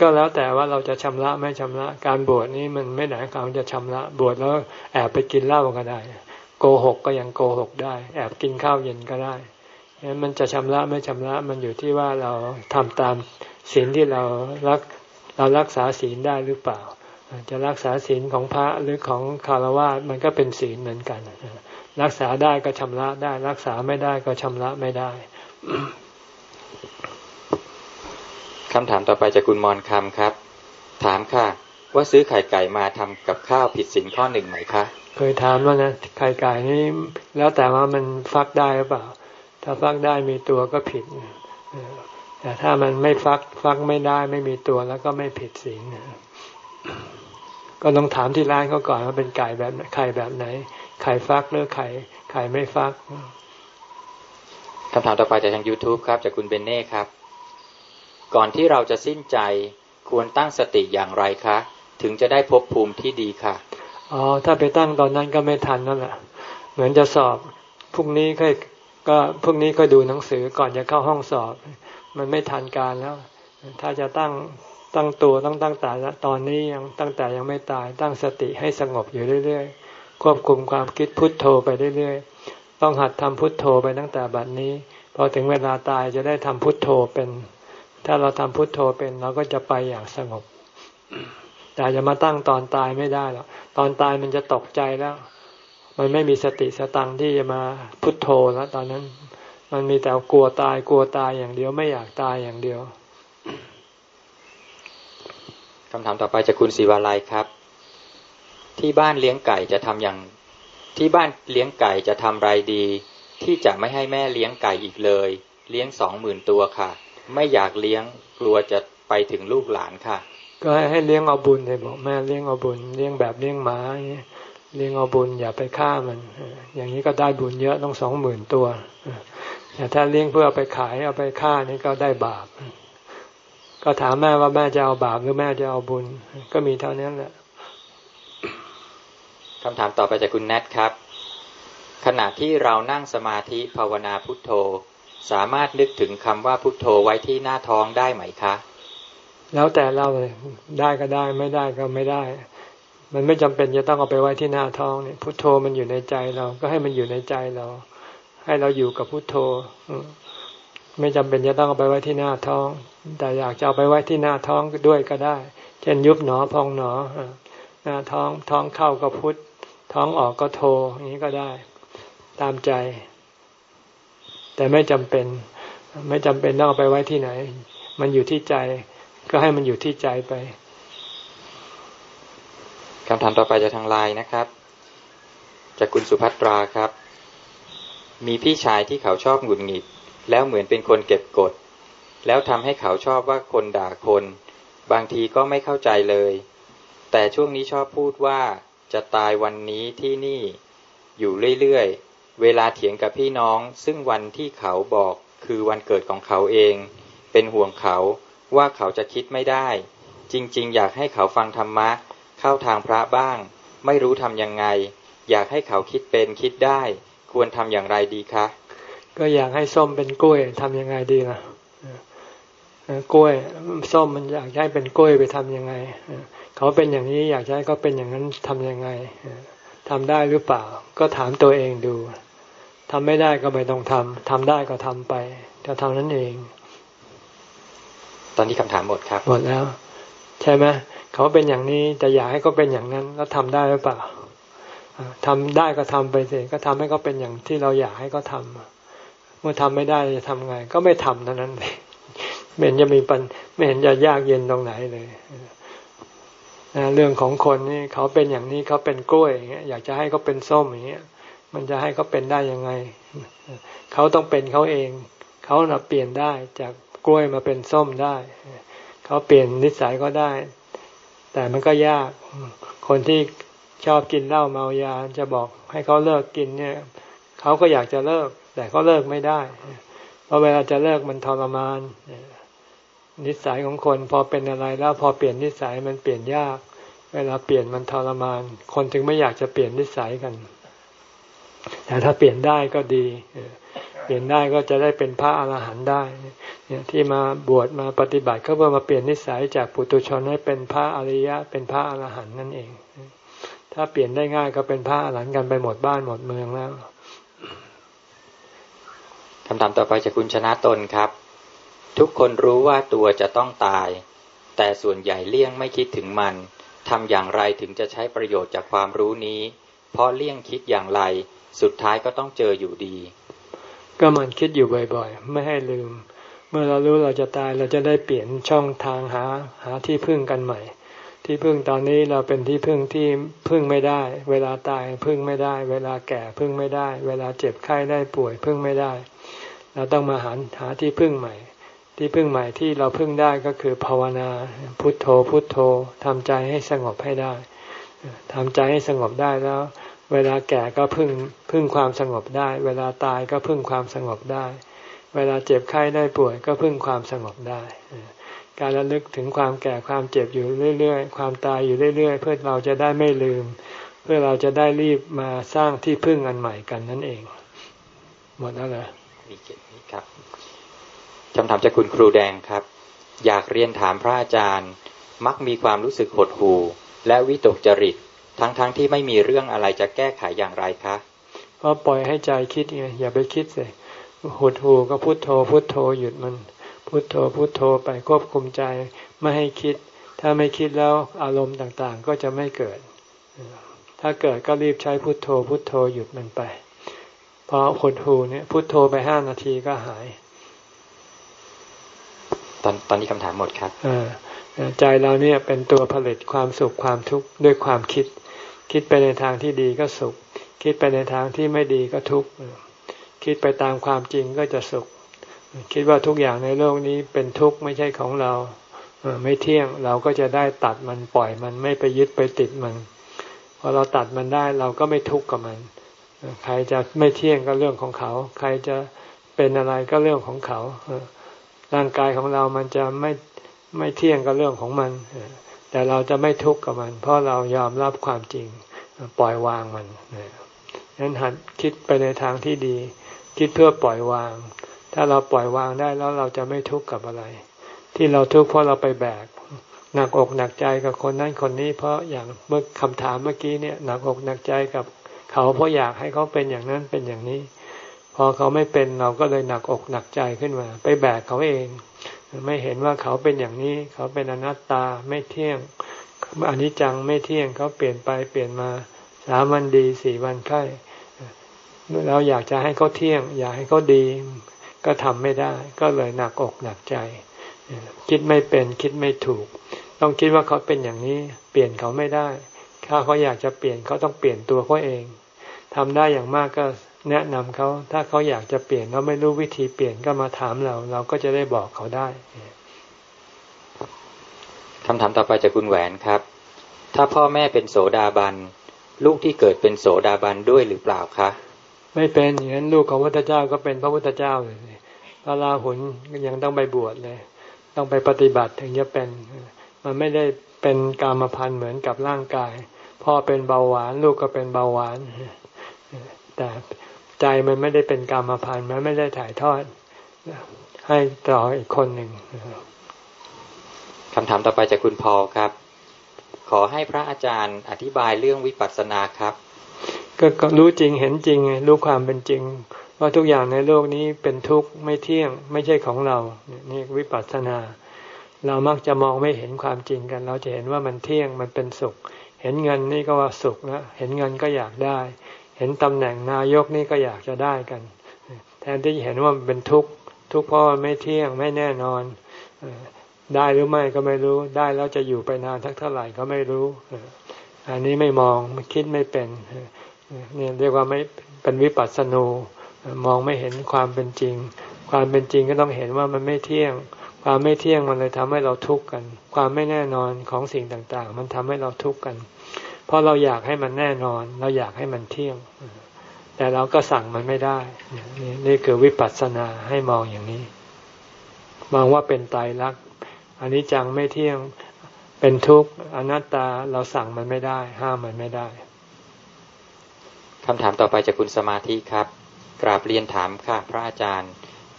ก็แล้วแต่ว่าเราจะชำระไม่ชำระ การบวชนี้มันไม่หนายความจะชำระบวชแล้วแอบไปกินเหล้าก็ได้โกหกก็ยังโกหกได้ แอบกินข้าวเย็นก็ได้งั้นมันจะชำระไม่ชำระมันอยู่ที่ว่าเราทำตามศีลที่เรารักเรารักษาศีลได้หรือเปล่า จะรักษาศีลของพระหรือของคารวะมันก็เป็นศีลเหมือนกัน รักษาได้ก็ชำระได้ รักษาไม่ได้ก็ชำระไม่ได้คำถามต่อไปจากคุณมอนคำครับ ถามค่ะ ว่าซื้อไข่ไก่มาทำกับข้าวผิดศีลข้อหนึ่งไหมคะ เคยถามแล้วนะไข่ไก่นี่แล้วแต่ว่ามันฟักได้หรือเปล่า ถ้าฟักได้มีตัวก็ผิดแต่ถ้ามันไม่ฟักฟักไม่ได้ไม่มีตัวแล้วก็ไม่ผิดศีลก็ต้องถามที่ร้านเขาก่อนว่าเป็นไก่แบบไข่แบบไหน ไข่ฟักหรือไข่ไข่ไม่ฟักคำถามต่อไปจากทาง YouTube ครับจากคุณเบนเน่ครับ ก่อนที่เราจะสิ้นใจควรตั้งสติอย่างไรคะ ถึงจะได้พบภูมิที่ดีค่ะ อ๋อถ้าไปตั้งตอนนั้นก็ไม่ทันนั่นแหละเหมือนจะสอบพรุ่งนี้ค่อยก็พรุ่งนี้ก็ดูหนังสือก่อนจะเข้าห้องสอบ มันไม่ทันการแล้ว ถ้าจะตั้งตั้งตัวต้องตั้งแต่ตอนนี้ยังตั้งแต่ยังไม่ตายตั้งสติให้สงบอยู่เรื่อย ๆ ควบคุมความคิดพุทโธไปเรื่อยๆ ต้องหัดทำพุทโธไปตั้งแต่บัดนี้พอถึงเวลาตายจะได้ทำพุทโธเป็น ถ้าเราทำพุทโธเป็นเราก็จะไปอย่างสงบ แต่จะมาตั้งตอนตายไม่ได้หรอกตอนตายมันจะตกใจแล้ว มันไม่มีสติสตังที่จะมาพุทโธแล้วตอนนั้น มันมีแต่กลัวตายกลัวตายอย่างเดียวไม่อยากตายอย่างเดียวคำถามต่อไปจากคุณศิวาลัยครับ ที่บ้านเลี้ยงไก่จะทำอย่าง ที่บ้านเลี้ยงไก่จะทำไรดี ที่จะไม่ให้แม่เลี้ยงไก่อีกเลย เลี้ยงสองหมื่นตัวค่ะ ไม่อยากเลี้ยงกลัวจะไปถึงลูกหลานค่ะ ก็ให้เลี้ยงเอาบุญเลยบอกแม่เลี้ยงเอาบุญเลี้ยงแบบเลี้ยงหมาอย่างเงี้เลี้ยงเอาบุญอย่าไปฆ่ามัน อย่างนี้ก็ได้บุญเยอะต้องสองหมื่นตัวแต่ถ้าเลี้ยงเพื่อเอาไปขายเอาไปฆ่านี่ก็ได้บาป ก็ถามแม่ว่าแม่จะเอาบาปหรือแม่จะเอาบุญ ก็มีเท่านั้นแหละคำถามต่อไปจากคุณแนทครับ ขณะที่เรานั่งสมาธิภาวนาพุทโธ สามารถนึกถึงคำว่าพุทโธไว้ที่หน้าท้องได้ไหมคะ แล้วแต่เราเลยได้ก็ได้ไม่ได้ก็ไม่ได้ มันไม่จำเป็นจะต้องเอาไปไว้ที่หน้าท้องเนี่ยพุทโธมันอยู่ในใจเราก็ให้มันอยู่ในใจเรา ให้เราอยู่กับพุทโธไม่จำเป็นจะต้องเอาไปไว้ที่หน้าท้อง แต่อยากจะเอาไปไว้ที่หน้าท้องด้วยก็ได้ เช่นยุบหนอพองหนอหน้าท้องท้องเข้าก็พุทท้องออกก็โทอย่างนี้ก็ได้ ตามใจ แต่ไม่จำเป็น ไม่จำเป็นต้องเอาไปไว้ที่ไหน มันอยู่ที่ใจ ก็ให้มันอยู่ที่ใจไปคำถามต่อไปจะทางไลน์นะครับ จากคุณสุภัตราครับ มีพี่ชายที่เขาชอบหงุดหงิด แล้วเหมือนเป็นคนเก็บกด แล้วทำให้เขาชอบว่าคนด่าคน บางทีก็ไม่เข้าใจเลย แต่ช่วงนี้ชอบพูดว่าจะตายวันนี้ที่นี่อยู่เรื่อยๆ เวลาเถียงกับพี่น้อง ซึ่งวันที่เขาบอกคือวันเกิดของเขาเอง เป็นห่วงเขา ว่าเขาจะคิดไม่ได้ จริง ๆ อยากให้เขาฟังธรรมะ เข้าทางพระบ้าง ไม่รู้ทำยังไง อยากให้เขาคิดเป็นคิดได้ ควรทำอย่างไรดีคะ ก็อยากให้ส้มเป็นกล้วยทำยังไงดีล่ะกล้วยส้มมันอยากให้เป็นกล้วยไปทำยังไงเขาเป็นอย่างนี้อยากให้เขาเป็นอย่างนั้นทำยังไงทำได้หรือเปล่า ก็ถามตัวเองดูทำไม่ได้ก็ไม่ต้องทำทำได้ก็ทำไปจะทำนั้นเอง ตอนนี้คำถามหมดครับ หมดแล้ว ใช่ไหมเขาเป็นอย่างนี้แต่อยากให้เขาเป็นอย่างนั้นแล้วทำได้หรือเปล่าทำได้ก็ทำไปเสิก็ทำให้เขาเป็นอย่างที่เราอยากให้เขาทามื่อทำไม่ได้จะทำไง ก็ไม่ทำเท่านั้นเลยไม่เห็นจะมีปัญไม่เห็นจะยากเย็นตรงไหนเลยเรื่องของคนนี่เขาเป็นอย่างนี้เขาเป็นกล้วยอย่างเงี้ยอยากจะให้เขาเป็นส้มอย่างเงี้ยมันจะให้เขาเป็นได้ยังไง เขาต้องเป็นเขาเอง เขาน่ะเปลี่ยนได้จาก กล้วยมาเป็นส้มได้ เขาเปลี่ยนนิสัยก็ได้ แต่มันก็ยาก คนที่ชอบกินเหล้าเมายาจะบอกให้เขาเลิกกินเนี่ย เขาก็อยากจะเลิก แต่ก็เลิกไม่ได้ เพราะเวลาจะเลิกมันทรมาน นิสัยของคนพอเป็นอะไรแล้วพอเปลี่ยนนิสัยมันเปลี่ยนยาก เวลาเปลี่ยนมันทรมาน คนถึงไม่อยากจะเปลี่ยนนิสัยกัน แต่ถ้าเปลี่ยนได้ก็ดี เปลี่ยนได้ก็จะได้เป็นพระอรหันต์ได้เนี่ยที่มาบวชมาปฏิบัติก็เพื่อมาเปลี่ยนนิสัยจากปุตุชนให้เป็นพระอริยะ เป็นพระอรหันต์นั่นเอง ถ้าเปลี่ยนได้ง่ายก็เป็นพระอรหันต์กันไปหมดบ้านหมดเมืองแล้วคำถามต่อไปจากคุณชนะตนครับ ทุกคนรู้ว่าตัวจะต้องตาย แต่ส่วนใหญ่เลี่ยงไม่คิดถึงมันทำอย่างไรถึงจะใช้ประโยชน์จากความรู้นี้ เพราะเลี่ยงคิดอย่างไร สุดท้ายก็ต้องเจออยู่ดี ก็มันคิดอยู่บ่อยๆ ไม่ให้ลืม เมื่อเรารู้เราจะตายเราจะได้เปลี่ยนช่องทางหาหาที่พึ่งกันใหม่ ที่พึ่งตอนนี้เราเป็นที่พึ่งที่พึ่งไม่ได้ เวลาตายพึ่งไม่ได้ เวลาแก่พึ่งไม่ได้ เวลาเจ็บไข้ได้ป่วยพึ่งไม่ได้ เราต้องมาหาหาที่พึ่งใหม่ ที่พึ่งใหม่ที่เราพึ่งได้ก็คือภาวนาพุทโธพุทโธทำใจให้สงบให้ได้ทำใจให้สงบได้แล้ว เวลาแก่ก็พึ่งพึ่งความสงบได้ เวลาตายก็พึ่งความสงบได้ เวลาเจ็บไข้ได้ป่วยก็พึ่งความสงบได้ การระลึกถึงความแก่ความเจ็บอยู่เรื่อยๆ ความตายอยู่เรื่อย ๆ เพื่อเราจะได้ไม่ลืม เพื่อเราจะได้รีบมาสร้างที่พึ่งอันใหม่กันนั่นเอง หมดแล้วเหรอมีเจ็ดนี้ครับคำถามจากคุณครูแดงครับ อยากเรียนถามพระอาจารย์ มักมีความรู้สึกหดหู่และวิตกจริต ทั้งๆทที่ไม่มีเรื่องอะไรจะแก้ไขอย่างไรคะก็ปล่อยให้ใจคิดไงอย่าไปคิดเลยหดหู่ก็พุโทโธ พุโทโธหยุดมัน พุโทโธพุโทโธไปควบคุมใจไม่ให้คิด ถ้าไม่คิดแล้วอารมณ์ต่างๆ ก็จะไม่เกิด ถ้าเกิดก็รีบใช้พุโทโธ พุโทโธหยุดมันไปพอหดหูเนี่ยพุโทโธไปห้านาทีก็หาย ตอนตอนนี้คำถามหมดครับใจเราเนี่ยเป็นตัวผลิตความสุขความทุกข์ด้วยความคิด คิดไปในทางที่ดีก็สุข คิดไปในทางที่ไม่ดีก็ทุกข์คิดไปตามความจริงก็จะสุข คิดว่าทุกอย่างในโลกนี้เป็นทุกข์ไม่ใช่ของเราไม่เที่ยงเราก็จะได้ตัดมันปล่อยมันไม่ไปยึดไปติดมันพอเราตัดมันได้เราก็ไม่ทุกข์กับมัน ใครจะไม่เที่ยงก็เรื่องของเขา ใครจะเป็นอะไรก็เรื่องของเขาร่างกายของเรามันจะไม่ไม่เที่ยงก็เรื่องของมัน แต่เราจะไม่ทุกข์กับมัน เพราะเรายอมรับความจริงปล่อยวางมันนั้นหัดคิดไปในทางที่ดี คิดเพื่อปล่อยวาง ถ้าเราปล่อยวางได้แล้วเราจะไม่ทุกข์กับอะไร ที่เราทุกข์เพราะเราไปแบกหนักอกหนักใจกับคนนั้นคนนี้ เพราะอย่างเมื่อคำถามเมื่อกี้เนี่ยหนักอกหนักใจกับเขาเพราะอยากให้เขาเป็นอย่างนั้นเป็นอย่างนี้ พอเขาไม่เป็นเราก็เลยหนักอกหนักใจขึ้นมา ไปแบกเขาเอง ไม่เห็นว่าเขาเป็นอย่างนี้ เขาเป็นอนัตตาไม่เที่ยงอนิจจังไม่เที่ยงเขาเปลี่ยนไปเปลี่ยนมาสามวันดีสี่วันไข้เราอยากจะให้เขาเที่ยง อยากให้เขาดี ก็ทำไม่ได้ ก็เลยหนักอกหนักใจ คิดไม่เป็นคิดไม่ถูก ต้องคิดว่าเขาเป็นอย่างนี้ เปลี่ยนเขาไม่ได้ ถ้าเขาอยากจะเปลี่ยนเขาต้องเปลี่ยนตัวเขาเองทำได้อย่างมากก็ แนะนำเขาถ้าเขาอยากจะเปลี่ยนแล้วไม่รู้วิธีเปลี่ยนก็มาถามเรา เราก็จะได้บอกเขาได้คำถามต่อไปจากคุณแหวนครับ ถ้าพ่อแม่เป็นโสดาบันลูกที่เกิดเป็นโสดาบันด้วยหรือเปล่าคะ ไม่เป็นอย่างนั้นลูกของพระพุทธเจ้าก็เป็นพระพุทธเจ้าเลยพระราหุลยังต้องไปบวชเลย ต้องไปปฏิบัติถึงจะเป็น มันไม่ได้เป็นกรรมพันธุ์เหมือนกับร่างกาย พ่อเป็นเบาหวาน ลูกก็เป็นเบาหวาน แต่ ใจมันไม่ได้เป็นกรรมพันธุ์มันไม่ได้ถ่ายทอดให้ต่ออีกคนหนึ่งคำถามต่อไปจากคุณพอครับ ขอให้พระอาจารย์อธิบายเรื่องวิปัสสนาครับ ก็รู้จริงเห็นจริงรู้ความเป็นจริงว่าทุกอย่างในโลกนี้เป็นทุกข์ไม่เที่ยง ไม่ใช่ของเรานี่วิปัสสนา เรามักจะมองไม่เห็นความจริงกัน เราจะเห็นว่ามันเที่ยงมันเป็นสุข เห็นเงินนี่ก็ว่าสุขนะเห็นเงินก็อยากได้ เห็นตำแหน่งนายกนี่ก็อยากจะได้กัน แทนที่จะเห็นว่ามันเป็นทุกข์ทุกข์เพราะมันไม่เที่ยงไม่แน่นอนได้หรือไม่ก็ไม่รู้ได้แล้วจะอยู่ไปนานทักเท่าไหร่ก็ไม่รู้อันนี้ไม่มองคิดไม่เป็นเนี่ยเรียกว่าไม่เป็นวิปัสสนูมองไม่เห็นความเป็นจริง ความเป็นจริงก็ต้องเห็นว่ามันไม่เที่ยง ความไม่เที่ยงมันเลยทำให้เราทุกข์กัน ความไม่แน่นอนของสิ่งต่างๆ มันทำให้เราทุกข์กัน เพราะเราอยากให้มันแน่นอน เราอยากให้มันเที่ยง แต่เราก็สั่งมันไม่ได้นี่คือวิปัสสนาให้มองอย่างนี้ มองว่าเป็นไตรลักษณ์อันนี้จังไม่เที่ยงเป็นทุกข์อนัตตาเราสั่งมันไม่ได้ ห้ามมันไม่ได้คำถามต่อไปจากคุณสมาธิครับ กราบเรียนถามค่ะพระอาจารย์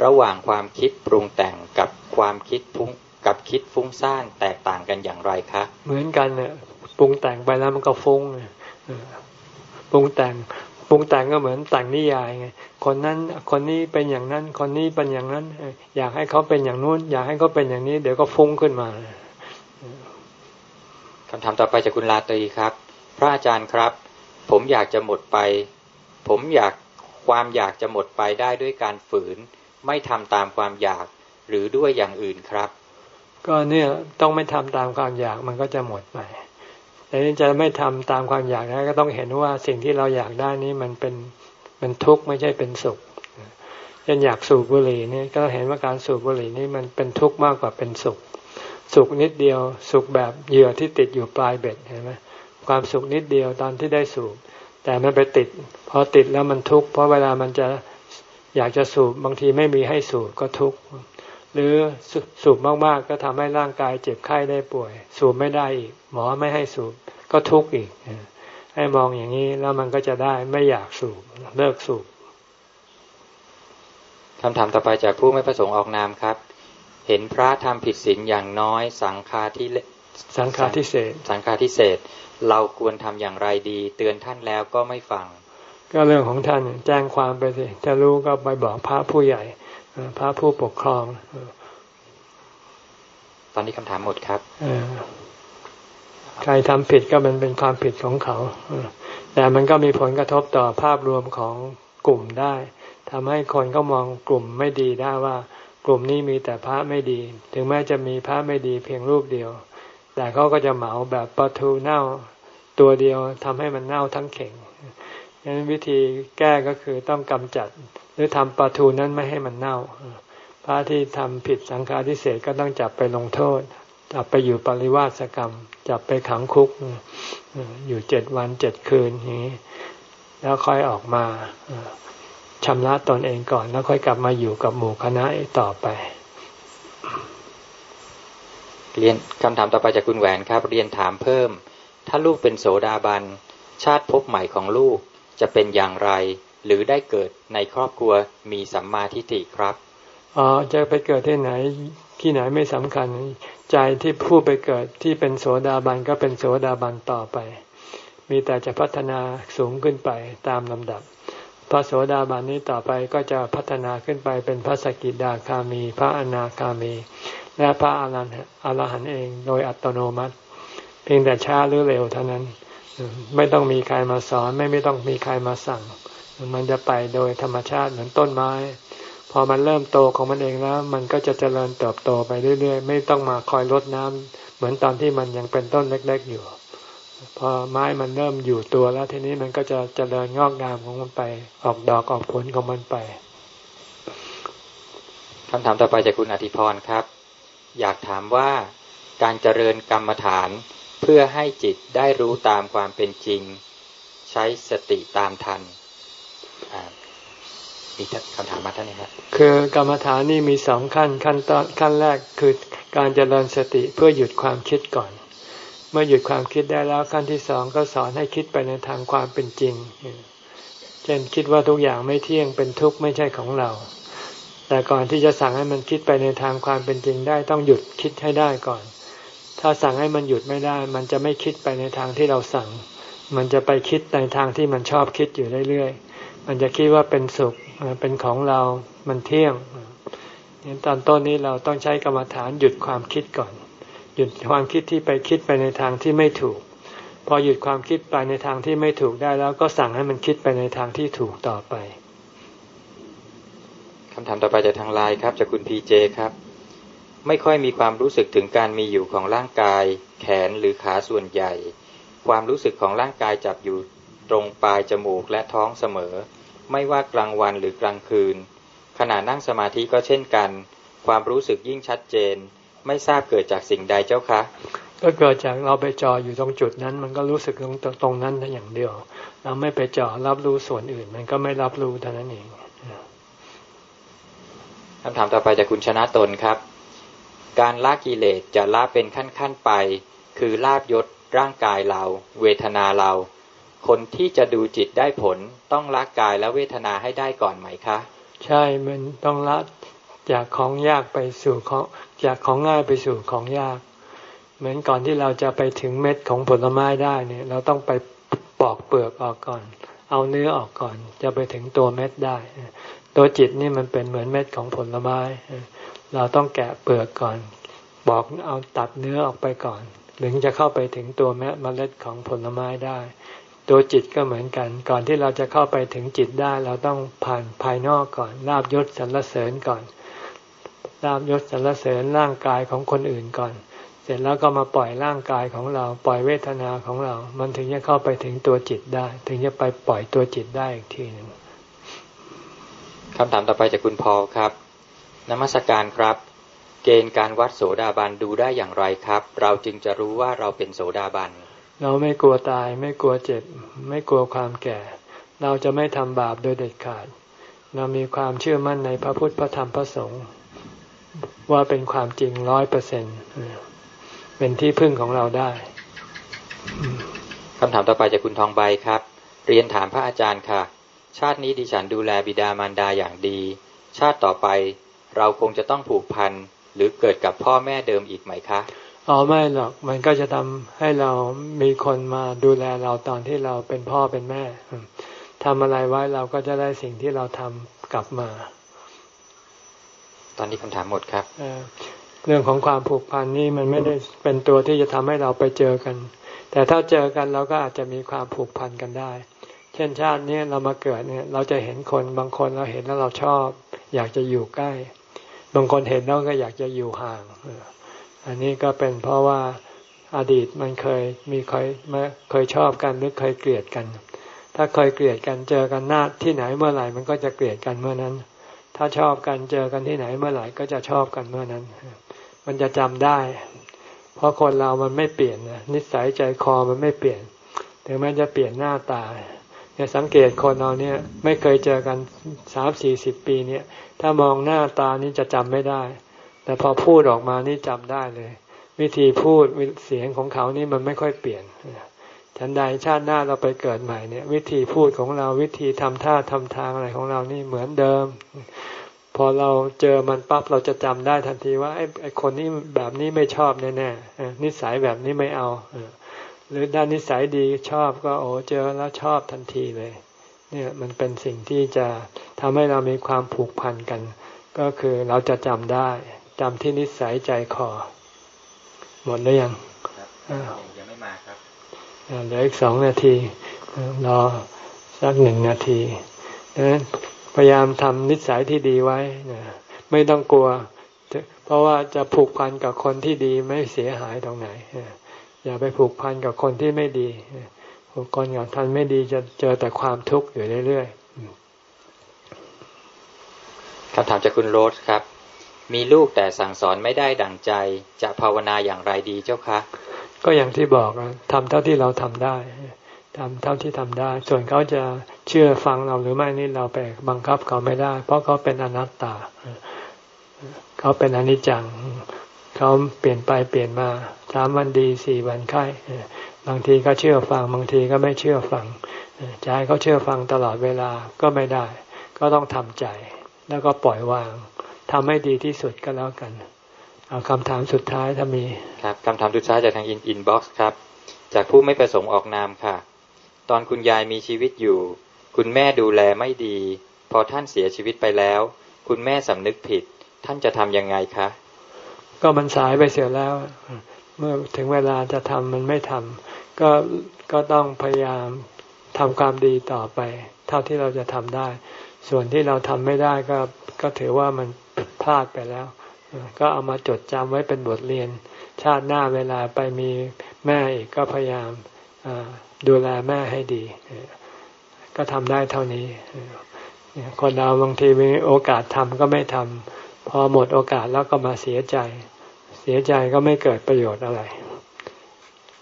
ระหว่างความคิดปรุงแต่งกับความคิดฟุ้งกับคิดฟุ้งซ่านแตกต่างกันอย่างไรคะ เหมือนกันเนี่ย ปรุงแต่งไปแล้วมันก็ฟุ้งปรุงแต่งปรุงแต่งก็เหมือนแต่งนิยายไงคนนั้นคนนี้เป็นอย่างนั้น คนนี้เป็นอย่างนั้น อยากให้เขาเป็นอย่างนู้น อยากให้เขาเป็นอย่างนี้ เดี๋ยวก็ฟุ้งขึ้นมาคำถามต่อไปจากคุณลาตรีครับ พระอาจารย์ครับ ผมอยากจะหมดไป ผมอยากความอยากจะหมดไปได้ด้วยการฝืน ไม่ทำตามความอยากหรือด้วยอย่างอื่นครับ ก็เนี่ยต้องไม่ทำตามความอยากมันก็จะหมดไป แต่นี้จะไม่ทำตามความอยากนะก็ต้องเห็นว่าสิ่งที่เราอยากได้นี้มันเป็นมันทุกข์ไม่ใช่เป็นสุขเช่นอยากสูบบุหรี่นี่ก็เห็นว่าการสูบบุหรี่นี่มันเป็นทุกข์มากกว่าเป็นสุข สุขนิดเดียว สุขแบบเหยื่อที่ติดอยู่ปลายเบ็ดเห็นไหมความสุขนิดเดียวตอนที่ได้สูบ แต่มันไปติด พอติดแล้วมันทุกข์เพราะเวลามันจะอยากจะสูบบางทีไม่มีให้สูบก็ทุกข์หรือสูบมากๆก็ทำให้ร่างกายเจ็บไข้ได้ป่วย สูบไม่ได้อีก หมอไม่ให้สูบก็ทุกข์อีก ให้มองอย่างนี้แล้วมันก็จะได้ไม่อยากสูบเลิกสูบคำถามต่อไปจากผู้ไม่ประสงค์ออกนามครับ เห็นพระทำผิดศีลอย่างน้อยสังฆาที่สังฆาทิเศษสังฆาทิเศษเราควรทำอย่างไรดี เตือนท่านแล้วก็ไม่ฟัง ก็เรื่องของท่านแจ้งความไปสิถ้ารู้ก็ไปบอกพระผู้ใหญ่พระผู้ปกครอง ตอนนี้คำถามหมดครับ ใครทำผิดก็มันเป็นความผิดของเขา แต่มันก็มีผลกระทบต่อภาพรวมของกลุ่มได้ทำให้คนก็มองกลุ่มไม่ดีได้ว่า กลุ่มนี้มีแต่พระไม่ดี ถึงแม้จะมีพระไม่ดีเพียงรูปเดียว แต่เขาก็จะเหมาแบบปลาทูเน่าตัวเดียวทำให้มันเน่าทั้งเข่งดังนั้นวิธีแก้ก็คือต้องกำจัด หรือทำปลาทูนั้นไม่ให้มันเน่าพระที่ทำผิดสังฆาทิเศษก็ต้องจับไปลงโทษ จับไปอยู่ปริวาสกรรม จับไปขังคุก อยู่เจ็ดวันเจ็ดคืนอย่างนี้ แล้วค่อยออกมาชำระตนเองก่อน แล้วค่อยกลับมาอยู่กับหมู่คณะต่อไป เรียนคำถามต่อไปจากคุณแหวนครับ เรียนถามเพิ่ม ถ้าลูกเป็นโสดาบัน ชาติภพใหม่ของลูกจะเป็นอย่างไร หรือได้เกิดในครอบครัวมีสัมมาทิฏฐิครับอ๋อจะไปเกิดที่ไหนที่ไหนไม่สำคัญ ใจที่ผู้ไปเกิดที่เป็นโสดาบันก็เป็นโสดาบันต่อไป มีแต่จะพัฒนาสูงขึ้นไปตามลำดับ พระโสดาบันนี้ต่อไปก็จะพัฒนาขึ้นไปเป็นพระสกิดาคามี พระอนาคามี และพระอรหันต์อรหันต์เองโดยอัตโนมัติ เพียงแต่ช้าหรือเร็วเท่านั้น ไม่ต้องมีใครมาสอนไม่ไม่ต้องมีใครมาสั่ง มันจะไปโดยธรรมชาติเหมือนต้นไม้ อมันเริ่มโตของมันเองแล้ว มันก็จะเจริญเติบโตไปเรื่อยๆ ไม่ต้องมาคอยรดน้ำเหมือนตอนที่มันยังเป็นต้นเล็ก ๆ อยู่ พอไม้มันเริ่มอยู่ตัวแล้วทีนี้มันก็จะเจริญงอกงามของมันไป ออกดอกออกผลของมันไปคำถามต่อไปจากคุณอธิพรครับ อยากถามว่าการเจริญกรรมฐานเพื่อให้จิตได้รู้ตามความเป็นจริง ใช้สติตามทัน อ่ามีคำถามมาท่านนี้ครับคือกรรมฐานนี่มีสองขั้นขั้นตอนขั้นแรกคือการเจริญสติเพื่อหยุดความคิดก่อน เมื่อหยุดความคิดได้แล้วขั้นที่สองก็สอนให้คิดไปในทางความเป็นจริงเช่นคิดว่าทุกอย่างไม่เที่ยงเป็นทุกข์ไม่ใช่ของเรา แต่ก่อนที่จะสั่งให้มันคิดไปในทางความเป็นจริงได้ต้องหยุดคิดให้ได้ก่อน ถ้าสั่งให้มันหยุดไม่ได้ มันจะไม่คิดไปในทางที่เราสั่ง มันจะไปคิดในทางที่มันชอบคิดอยู่เรื่อยๆ มันจะคิดว่าเป็นสุขเป็นของเรา มันเที่ยงนี่ตอนต้นนี้เราต้องใช้กรรมฐานหยุดความคิดก่อน หยุดความคิดที่ไปคิดไปในทางที่ไม่ถูก พอหยุดความคิดไปในทางที่ไม่ถูกได้แล้วก็สั่งให้มันคิดไปในทางที่ถูกต่อไปคำถามต่อไปจากทางไลน์ครับจากคุณพีเจครับ ไม่ค่อยมีความรู้สึกถึงการมีอยู่ของร่างกาย แขนหรือขาส่วนใหญ่ ความรู้สึกของร่างกายจับอยู่ ตรงปลายจมูกและท้องเสมอ ไม่ว่ากลางวันหรือกลางคืน ขณะนั่งสมาธิก็เช่นกัน ความรู้สึกยิ่งชัดเจน ไม่ทราบเกิดจากสิ่งใดเจ้าคะ ก็เกิดจากเราไปจ่ออยู่ตรงจุดนั้น มันก็รู้สึกตรงตรงนั้นอย่างเดียว เราไม่ไปจ่อรับรู้ส่วนอื่น มันก็ไม่รับรู้เท่านั้นเองคำถามต่อไปจากคุณชนะตนครับ การละกิเลสจะละเป็นขั้นๆไป คือลาบยศร่างกายเรา เวทนาเรา คนที่จะดูจิตได้ผลต้องละกายและเวทนาให้ได้ก่อนไหมคะ ใช่มันต้องละจากของยากไปสู่ของจากของง่ายไปสู่ของยาก เหมือนก่อนที่เราจะไปถึงเม็ดของผลไม้ได้เนี่ย เราต้องไปปอกเปลือกออกก่อน เอาเนื้อออกก่อน จะไปถึงตัวเม็ดได้ตัวจิตนี่มันเป็นเหมือนเม็ดของผลไม้ เราต้องแกะเปลือกก่อนบอกเอาตัดเนื้อออกไปก่อน ถึงจะเข้าไปถึงตัวแมเมล็ดของผลไม้ได้ ตัวจิตก็เหมือนกัน ก่อนที่เราจะเข้าไปถึงจิตได้ เราต้องผ่านภายนอกก่อนลาบยศสรรเสริญก่อนลาบยศสรรเสริญร่างกายของคนอื่นก่อน เสร็จแล้วก็มาปล่อยร่างกายของเรา ปล่อยเวทนาของเรา มันถึงจะเข้าไปถึงตัวจิตได้ ถึงจะไปปล่อยตัวจิตได้อีกทีหนึ่งคำถามต่อไปจากคุณพอลครับนมัสการครับ เกณฑ์การวัดโสดาบันดูได้อย่างไรครับ เราจึงจะรู้ว่าเราเป็นโสดาบัน เราไม่กลัวตาย ไม่กลัวเจ็บ ไม่กลัวความแก่ เราจะไม่ทำบาปโดยเด็ดขาด เรามีความเชื่อมั่นในพระพุทธพระธรรมพระสงฆ์ว่าเป็นความจริงร้อยเปอร์เซ็นเป็นที่พึ่งของเราได้คำถามต่อไปจากคุณทองใบครับ เรียนถามพระอาจารย์ค่ะ ชาตินี้ดิฉันดูแลบิดามารดาอย่างดี ชาติต่อไปเราคงจะต้องผูกพันหรือเกิดกับพ่อแม่เดิมอีกไหมคะ อ๋อไม่หรอกมันก็จะทำให้เรามีคนมาดูแลเราตอนที่เราเป็นพ่อเป็นแม่ทำอะไรไว้เราก็จะได้สิ่งที่เราทำกลับมา ตอนนี้คำถามหมดครับเอ่อเรื่องของความผูกพันนี่มันไม่ได้เป็นตัวที่จะทำให้เราไปเจอกัน แต่ถ้าเจอกันเราก็อาจจะมีความผูกพันกันได้ เช่นชาตินี้เรามาเกิดเนี่ย เราจะเห็นคนบางคนเราเห็นแล้วเราชอบ อยากจะอยู่ใกล้ บางคนเห็นแล้วก็อยากจะอยู่ห่างเอันนี้ก็เป็นเพราะว่าอดีตมันเคยมีเคยมาเคยชอบกันหรือเคยเกลียดกัน ถ้าเคยเกลียดกันเจอกันหน้าที่ไหนเมื่อไหร่มันก็จะเกลียดกันเมื่อนั้น ถ้าชอบกันเจอกันที่ไหนเมื่อไหร่ก็จะชอบกันเมื่อนั้น มันจะจำได้ เพราะคนเรามันไม่เปลี่ยนนะนิสัยใจคอมันไม่เปลี่ยนถึงแม้จะเปลี่ยนหน้าตาเนี่ยสังเกตคนเราเนี่ยไม่เคยเจอกันสามสี่สิบปีเนี่ย ถ้ามองหน้าตานี่จะจำไม่ได้ แต่พอพูดออกมานี่จำได้เลย วิธีพูดเสียงของเขานี่มันไม่ค่อยเปลี่ยนฉันใดชาติหน้าเราไปเกิดใหม่เนี่ย วิธีพูดของเราวิธีทำท่าทำทางอะไรของเรานี่เหมือนเดิม พอเราเจอมันปั๊บเราจะจำได้ทันทีว่าไอ้คนนี้แบบนี้ไม่ชอบแน่ๆนิสัยแบบนี้ไม่เอาหรือด้านนิสัยดีชอบก็โอ้เจอแล้วชอบทันทีเลย เนี่ยมันเป็นสิ่งที่จะทำให้เรามีความผูกพันกัน ก็คือเราจะจำได้ จำที่นิสัยใจคอ หมดหรือยังยังไม่มาครับเหลืออีกสองนาทีรอสักหนึ่งนาทีนะพยายามทำนิสัยที่ดีไว้นะไม่ต้องกลัว เพราะว่าจะผูกพันกับคนที่ดีไม่เสียหายตรงไหน อย่าไปผูกพันกับคนที่ไม่ดีผูกคนกับท่านไม่ดีจะเจอแต่ความทุกข์อยู่เรื่อยๆคำถามจากคุณโรสครับ มีลูกแต่สั่งสอนไม่ได้ดั่งใจ จะภาวนาอย่างไรดีเจ้าคะ ก็อย่างที่บอกทำเท่าที่เราทำได้ทำเท่าที่ทำได้ ส่วนเขาจะเชื่อฟังเราหรือไม่นี่เราไปบังคับเขาไม่ได้ เพราะเขาเป็นอนัตตา เขาเป็นอนิจจัง เขาเปลี่ยนไปเปลี่ยนมาสามวันดีสี่วันไข้บางทีก็เชื่อฟัง บางทีก็ไม่เชื่อฟังใจเขาเชื่อฟังตลอดเวลาก็ไม่ได้ ก็ต้องทำใจ แล้วก็ปล่อยวาง ทำให้ดีที่สุดก็แล้วกัน เอาคำถามสุดท้ายถ้ามีครับคำถามสุดท้ายจากทางอิน inbox ครับ จากผู้ไม่ประสงค์ออกนามค่ะ ตอนคุณยายมีชีวิตอยู่ คุณแม่ดูแลไม่ดี พอท่านเสียชีวิตไปแล้ว คุณแม่สำนึกผิด ท่านจะทำยังไงคะ ก็มันสายไปเสียแล้ว เมื่อถึงเวลาจะทำมันไม่ทำก็ก็ต้องพยายามทำความดีต่อไป เท่าที่เราจะทำได้ ส่วนที่เราทำไม่ได้ก็ก็ถือว่ามัน พลาดไปแล้ว ก็เอามาจดจำไว้เป็นบทเรียน ชาติหน้าเวลาไปมีแม่อีกก็พยายามดูแลแม่ให้ดี ก็ทำได้เท่านี้คนเราบางทีมีโอกาสทำก็ไม่ทำพอหมดโอกาสแล้วก็มาเสียใจ เสียใจก็ไม่เกิดประโยชน์อะไร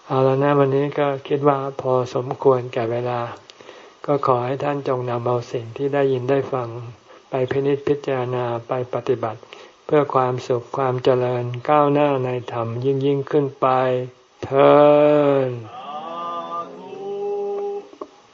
เอาแล้วนะวันนี้ก็คิดว่าพอสมควรแก่เวลา ก็ขอให้ท่านจงนำเอาสิ่งที่ได้ยินได้ฟัง ไปพินิจพิจารณาไปปฏิบัติ เพื่อความสุขความเจริญก้าวหน้าในธรรมยิ่งยิ่งขึ้นไปเทอ